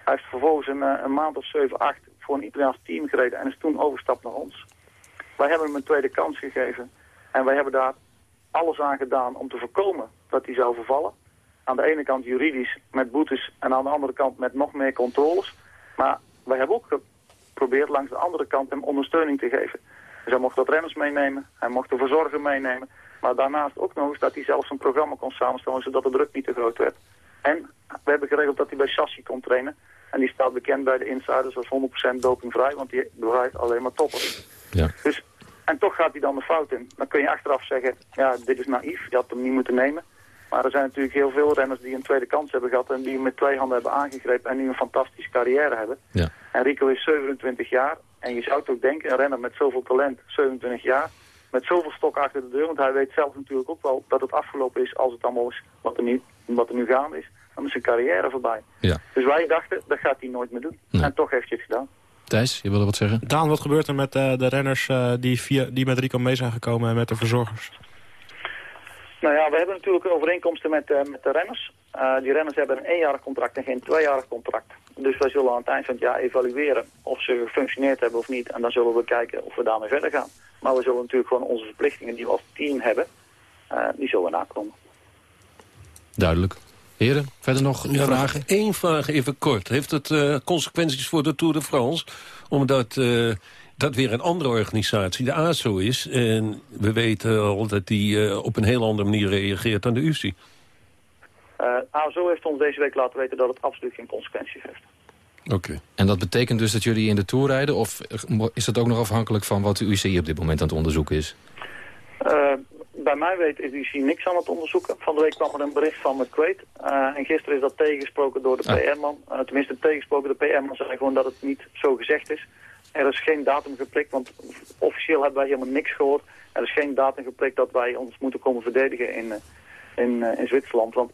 Hij heeft vervolgens een, eh, een maand of 7, 8 voor een Italiaans team gereden en is toen overgestapt naar ons. Wij hebben hem een tweede kans gegeven en wij hebben daar alles aan gedaan om te voorkomen dat hij zou vervallen. Aan de ene kant juridisch met boetes en aan de andere kant met nog meer controles. Maar wij hebben ook geprobeerd langs de andere kant hem ondersteuning te geven. Dus hij mocht wat renners meenemen, hij mocht de verzorger meenemen. Maar daarnaast ook nog eens dat hij zelfs een programma kon samenstellen zodat de druk niet te groot werd. En we hebben geregeld dat hij bij Chassis kon trainen. En die staat bekend bij de insiders als 100% dopingvrij, want die bereidt alleen maar toppers. Ja. Dus, en toch gaat hij dan de fout in. Dan kun je achteraf zeggen, ja, dit is naïef, je had hem niet moeten nemen. Maar er zijn natuurlijk heel veel renners die een tweede kans hebben gehad en die hem met twee handen hebben aangegrepen en nu een fantastische carrière hebben. Ja. En Rico is 27 jaar en je zou ook denken, een renner met zoveel talent, 27 jaar, met zoveel stok achter de deur, want hij weet zelf natuurlijk ook wel dat het afgelopen is als het allemaal is wat er nu, wat er nu gaande is. Dan is zijn carrière voorbij. Ja. Dus wij dachten, dat gaat hij nooit meer doen. En toch heeft hij het gedaan. Thijs, je wilde wat zeggen? Daan, wat gebeurt er met eh, de renners eh, die, via, die met Rico mee zijn gekomen en met de verzorgers? Nou ja, we hebben natuurlijk overeenkomsten met, eh, met de renners. Eh, die renners hebben een eenjarig contract en geen tweejarig contract. Dus wij zullen aan het eind van het jaar evalueren of ze gefunctioneerd hebben of niet. En dan zullen we kijken of we daarmee verder gaan. Maar we zullen natuurlijk gewoon onze verplichtingen die we als team hebben, eh, die zullen we nakomen. Duidelijk. Heren, verder nog Ja, vragen? één vraag even kort. Heeft het eh, consequenties voor de Tour de France? Omdat eh, dat weer een andere organisatie, de ASO is. En we weten al dat die eh, op een heel andere manier reageert dan de UCI. Eh ASO heeft ons deze week laten weten dat het absoluut geen consequenties heeft. Oké. En dat betekent dus dat jullie in de Tour rijden? Of is dat ook nog afhankelijk van wat de UCI op dit moment aan het onderzoeken is? Bij mij weet is UC niks aan het onderzoeken. Van de week kwam er een bericht van McQuaid. Eh, en gisteren is dat tegengesproken door de Ah. PR-man. Eh, tenminste, tegengesproken. De PR-man zei gewoon dat het niet zo gezegd is. Er is geen datum geprikt, want officieel hebben wij helemaal niks gehoord. Er is geen datum geprikt dat wij ons moeten komen verdedigen in, eh, in, eh, in Zwitserland. Want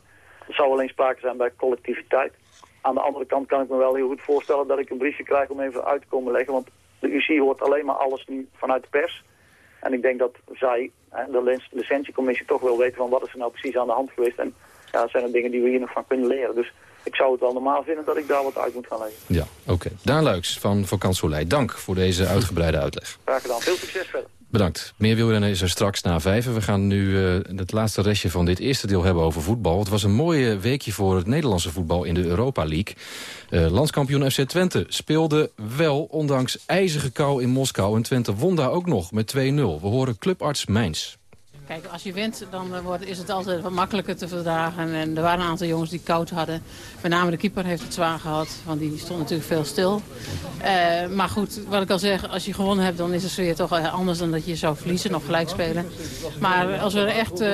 er zou alleen sprake zijn bij collectiviteit. Aan de andere kant kan ik me wel heel goed voorstellen dat ik een briefje krijg om even uit te komen leggen. Want de UC hoort alleen maar alles nu vanuit de pers. En ik denk dat zij, de lic- licentiecommissie, toch wil weten van wat is er nou precies aan de hand geweest. En ja, zijn er dingen die we hier nog van kunnen leren. Dus ik zou het wel normaal vinden dat ik daar wat uit moet gaan leggen. Ja, oké. Daan Luiks van Vakant Soleil, dank voor deze uitgebreide uitleg. Graag gedaan. Veel succes verder. Bedankt. Meer wielrennen is er straks na vijven. We gaan nu eh, het laatste restje van dit eerste deel hebben over voetbal. Het was een mooie weekje voor het Nederlandse voetbal in de Europa League. Eh, landskampioen FC Twente speelde wel ondanks ijzige kou in Moskou. En Twente won daar ook nog met 2-0. We horen clubarts Mijns. Als je wint, dan eh, wordt, is het altijd wat makkelijker te verdragen. En er waren een aantal jongens die koud hadden. Met name de keeper heeft het zwaar gehad, want die stond natuurlijk veel stil. Eh, maar goed, wat ik al zeg, als je gewonnen hebt, dan is de sfeer toch anders dan dat je zou verliezen of gelijk spelen. Maar als we echt eh,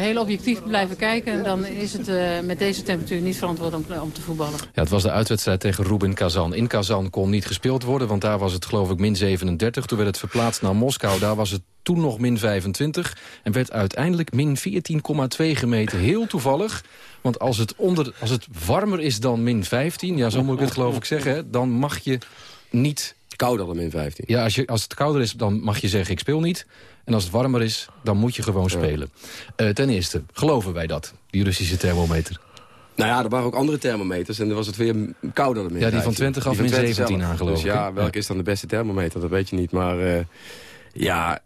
heel objectief blijven kijken, dan is het met deze temperatuur niet verantwoord om, te voetballen. Ja, het was de uitwedstrijd tegen Rubin Kazan. In Kazan kon niet gespeeld worden, want daar was het geloof ik min 37. Toen werd het verplaatst naar Moskou. Daar was het toen nog min 25. En uiteindelijk min 14,2 gemeten. Heel toevallig. Want als het, onder, als het warmer is dan min 15, ja, zo moet ik het geloof ik zeggen... Dan mag je niet... Kouder dan min 15. Ja, als, je, als het kouder is, dan mag je zeggen ik speel niet. En als het warmer is, dan moet je gewoon spelen. Eh, ten eerste, geloven wij dat, die Russische thermometer? Nou ja, er waren ook andere thermometers en dan was het weer kouder dan min Ja, die van 15. Twente gaf Die van min Twente 17 zelf. aan, geloof dus ik, ja, hè? welke Ja. is dan de beste thermometer, dat weet je niet. Maar eh, ja,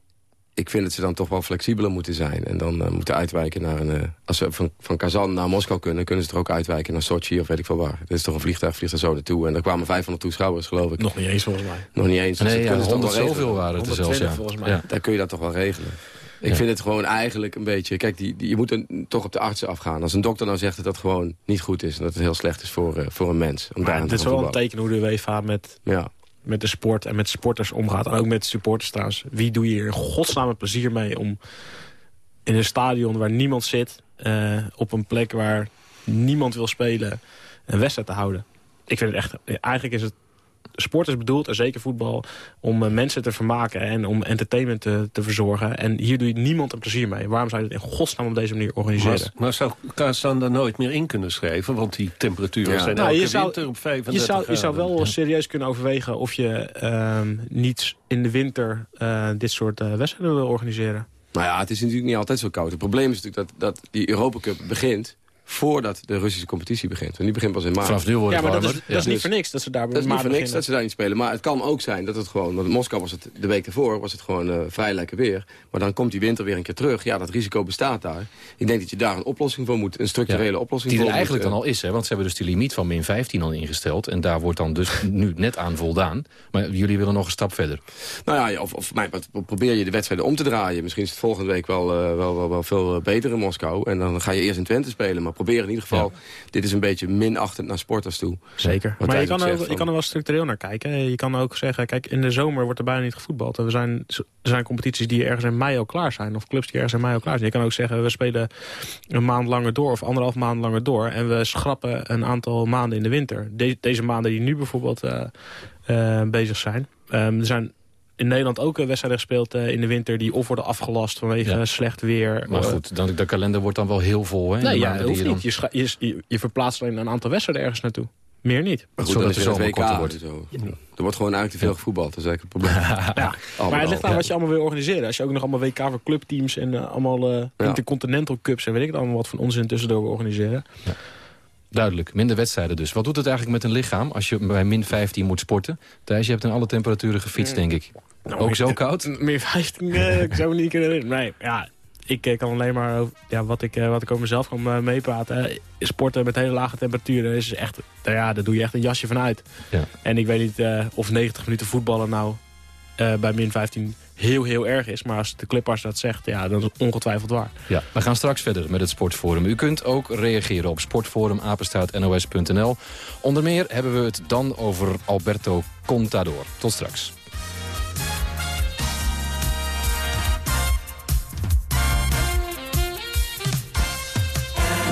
ik vind dat ze dan toch wel flexibeler moeten zijn. En dan uh, moeten uitwijken naar een... Uh, als ze van, van Kazan naar Moskou kunnen... kunnen ze er ook uitwijken naar Sochi of weet ik veel waar. Er is toch een vliegtuig, vliegt er zo naartoe. En er kwamen 500 toeschouwers, geloof ik. Nog niet eens, volgens mij. Nog niet eens. Nee, dus ja, kunnen ze toch 100 wel zoveel waren het er zelfs, ja. volgens mij. Ja. Daar kun je dat toch wel regelen. Ik Ja. vind het gewoon eigenlijk een beetje... Kijk, die, die, je moet toch op de artsen afgaan. Als een dokter nou zegt dat dat gewoon niet goed is... en dat het heel slecht is voor, eh, voor een mens. Om Maar daar het is wel een teken hoe de UEFA met, Ja. Met de sport en met sporters omgaat. En ook met supporters trouwens. Wie doe je hier in godsnaam plezier mee om in een stadion waar niemand zit... eh, op een plek waar niemand wil spelen, een wedstrijd te houden? Ik vind het echt... Eigenlijk is het... Sport is bedoeld, en zeker voetbal, om eh, mensen te vermaken en om entertainment te, te verzorgen. En hier doe je niemand een plezier mee. Waarom zou je het in godsnaam op deze manier organiseren? Maar, maar zou Kazan daar nooit meer in kunnen schrijven? Want die temperaturen Ja. zijn Nou, elke je zou- winter op 35 Je zou, je zou wel Ja. serieus kunnen overwegen of je ehm, niet in de winter eh, dit soort eh, wedstrijden wil organiseren. Nou ja, het is natuurlijk niet altijd zo koud. Het probleem is natuurlijk dat, dat die Europa Cup begint... voordat de Russische competitie begint. En die begint pas in maart. Vanaf nu wordt Ja, het maar dat is, dat is Ja. niet voor niks dat ze daar Dat is niet maar voor niks beginnen. dat ze daar niet spelen. Maar het kan ook zijn dat het gewoon... Want in Moskou was het de week ervoor was het gewoon eh, vrij lekker weer. Maar dan komt die winter weer een keer terug. Ja, dat risico bestaat daar. Ik denk dat je daar een oplossing voor moet. Een structurele Ja. oplossing Die er voor eigenlijk moet, dan eh, al is, hè? want ze hebben dus die limiet van min 15 al ingesteld. En daar wordt dan dus nu net aan voldaan. Maar jullie willen nog een stap verder. Nou ja, of, of mij, wat- probeer je de wedstrijden om te draaien. Misschien is het volgende week wel, eh, wel, wel, wel veel eh, beter in Moskou. En dan ga je eerst in Twente spelen. Maar probeer in ieder geval... Dit is een beetje minachtend naar sporters toe. Zeker. Wat Maar je kan, ook er, je kan er wel structureel naar kijken. Je kan ook zeggen, kijk, in de zomer wordt er bijna niet gevoetbald. En we zijn, er zijn competities die ergens in mei al klaar zijn. Of clubs die ergens in mei al klaar zijn. Je kan ook zeggen, we spelen een maand langer door. Of anderhalf maand langer door. En we schrappen een aantal maanden in de winter. De- deze maanden die nu bijvoorbeeld eh, eh, bezig zijn. Ehm, er zijn in Nederland ook eh, wedstrijden gespeeld eh, in de winter... die of worden afgelast vanwege Ja. slecht weer. Maar Eh, goed, dan, de kalender wordt dan wel heel vol. Hè, Nee, ja, dat hoeft je niet. dan- Je, scha- je, je, je verplaatst alleen een aantal wedstrijden ergens naartoe. Meer niet. Maar goed, Zodat is het korter WK wordt. en Zo. Er wordt gewoon eigenlijk te veel gevoetbald. Dat is eigenlijk het probleem. *laughs* Ja, maar het ligt aan wat je allemaal wil organiseren. Als je ook nog allemaal WK voor clubteams en allemaal eh, Ja. intercontinental cups en weet ik het allemaal wat van onzin tussendoor wil organiseren. Duidelijk, minder wedstrijden dus. Wat doet het eigenlijk met een lichaam als je bij min 15 moet sporten? Thijs, je hebt in alle temperaturen gefietst, denk ik. Nou, Ook zo koud? *laughs* Meer 15, eh, ik zou me niet kunnen. Nee, ja, ik eh, kan alleen maar ja, wat, ik, eh, wat ik over mezelf kan eh, meepraten. Sporten met hele lage temperaturen is echt, nou ja, daar doe je echt een jasje van uit. Ja. En ik weet niet of 90 minuten voetballen nou eh, bij min 15 heel, heel erg is. Maar als de clubarts dat zegt, ja, dan is het ongetwijfeld waar. Ja, we gaan straks verder met het Sportforum. U kunt ook reageren op sportforum.nos.nl. Onder meer hebben we het dan over Alberto Contador. Tot straks.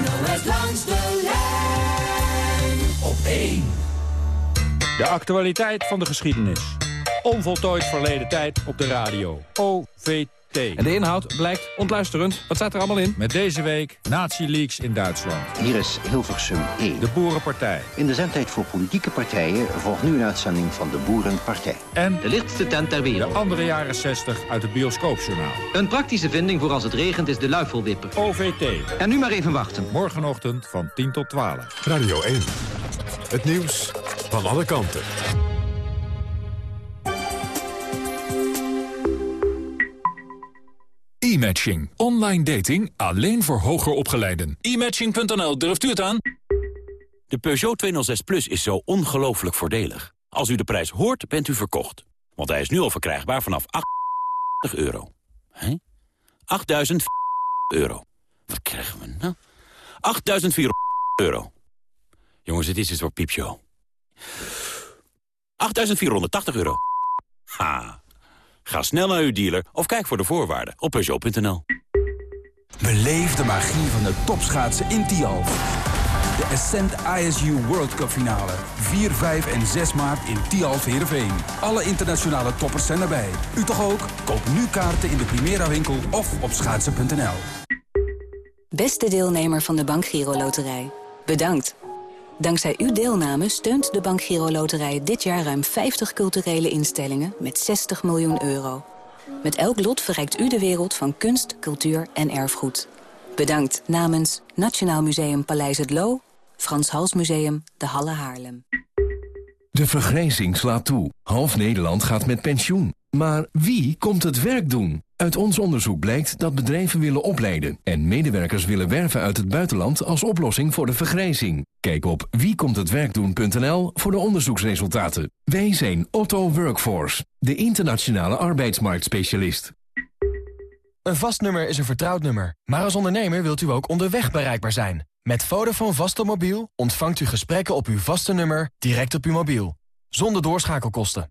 NOS langs de lijn op 1. De actualiteit van de geschiedenis. Onvoltooid verleden tijd op de radio. OVT. En de inhoud blijkt ontluisterend. Wat staat er allemaal in? Met deze week Nazi-leaks in Duitsland. Hier is Hilversum 1. De Boerenpartij. In de zendtijd voor politieke partijen volgt nu een uitzending van de Boerenpartij. En de lichtste tent ter wereld. De andere jaren 60 uit het bioscoopjournaal. Een praktische vinding voor als het regent is de luifelwipper. OVT. En nu maar even wachten. Morgenochtend van 10 tot 12. Radio 1. Het nieuws van alle kanten. E-matching. Online dating alleen voor hoger opgeleiden. E-matching.nl, durft u het aan? De Peugeot 206 Plus is zo ongelooflijk voordelig. Als u de prijs hoort, bent u verkocht. Want hij is nu al verkrijgbaar vanaf 8 *laughs* euro. Hé? 8.000 *laughs* euro. Wat krijgen we nou? 8.400 *laughs* euro. Jongens, dit is het voor piepshow. 8.480 euro. Ha. Ga snel naar uw dealer of kijk voor de voorwaarden op Peugeot.nl. Beleef de magie van de topschaatsen in Tialf. De Ascent ISU World Cup finale. 4, 5 en 6 maart in Tialf Heerenveen. Alle internationale toppers zijn erbij. U toch ook? Koop nu kaarten in de Primera winkel of op schaatsen.nl. Beste deelnemer van de Bank Giro Loterij, bedankt. Dankzij uw deelname steunt de Bank Giro Loterij dit jaar ruim 50 culturele instellingen met 60 miljoen euro. Met elk lot verrijkt u de wereld van kunst, cultuur en erfgoed. Bedankt namens Nationaal Museum Paleis het Loo, Frans Hals Museum, de Halle Haarlem. De vergrijzing slaat toe. Half Nederland gaat met pensioen. Maar wie komt het werk doen? Uit ons onderzoek blijkt dat bedrijven willen opleiden... en medewerkers willen werven uit het buitenland als oplossing voor de vergrijzing. Kijk op wiekomthetwerkdoen.nl voor de onderzoeksresultaten. Wij zijn Otto Workforce, de internationale arbeidsmarktspecialist. Een vast nummer is een vertrouwd nummer. Maar als ondernemer wilt u ook onderweg bereikbaar zijn. Met Vodafone vaste mobiel ontvangt u gesprekken op uw vaste nummer direct op uw mobiel. Zonder doorschakelkosten.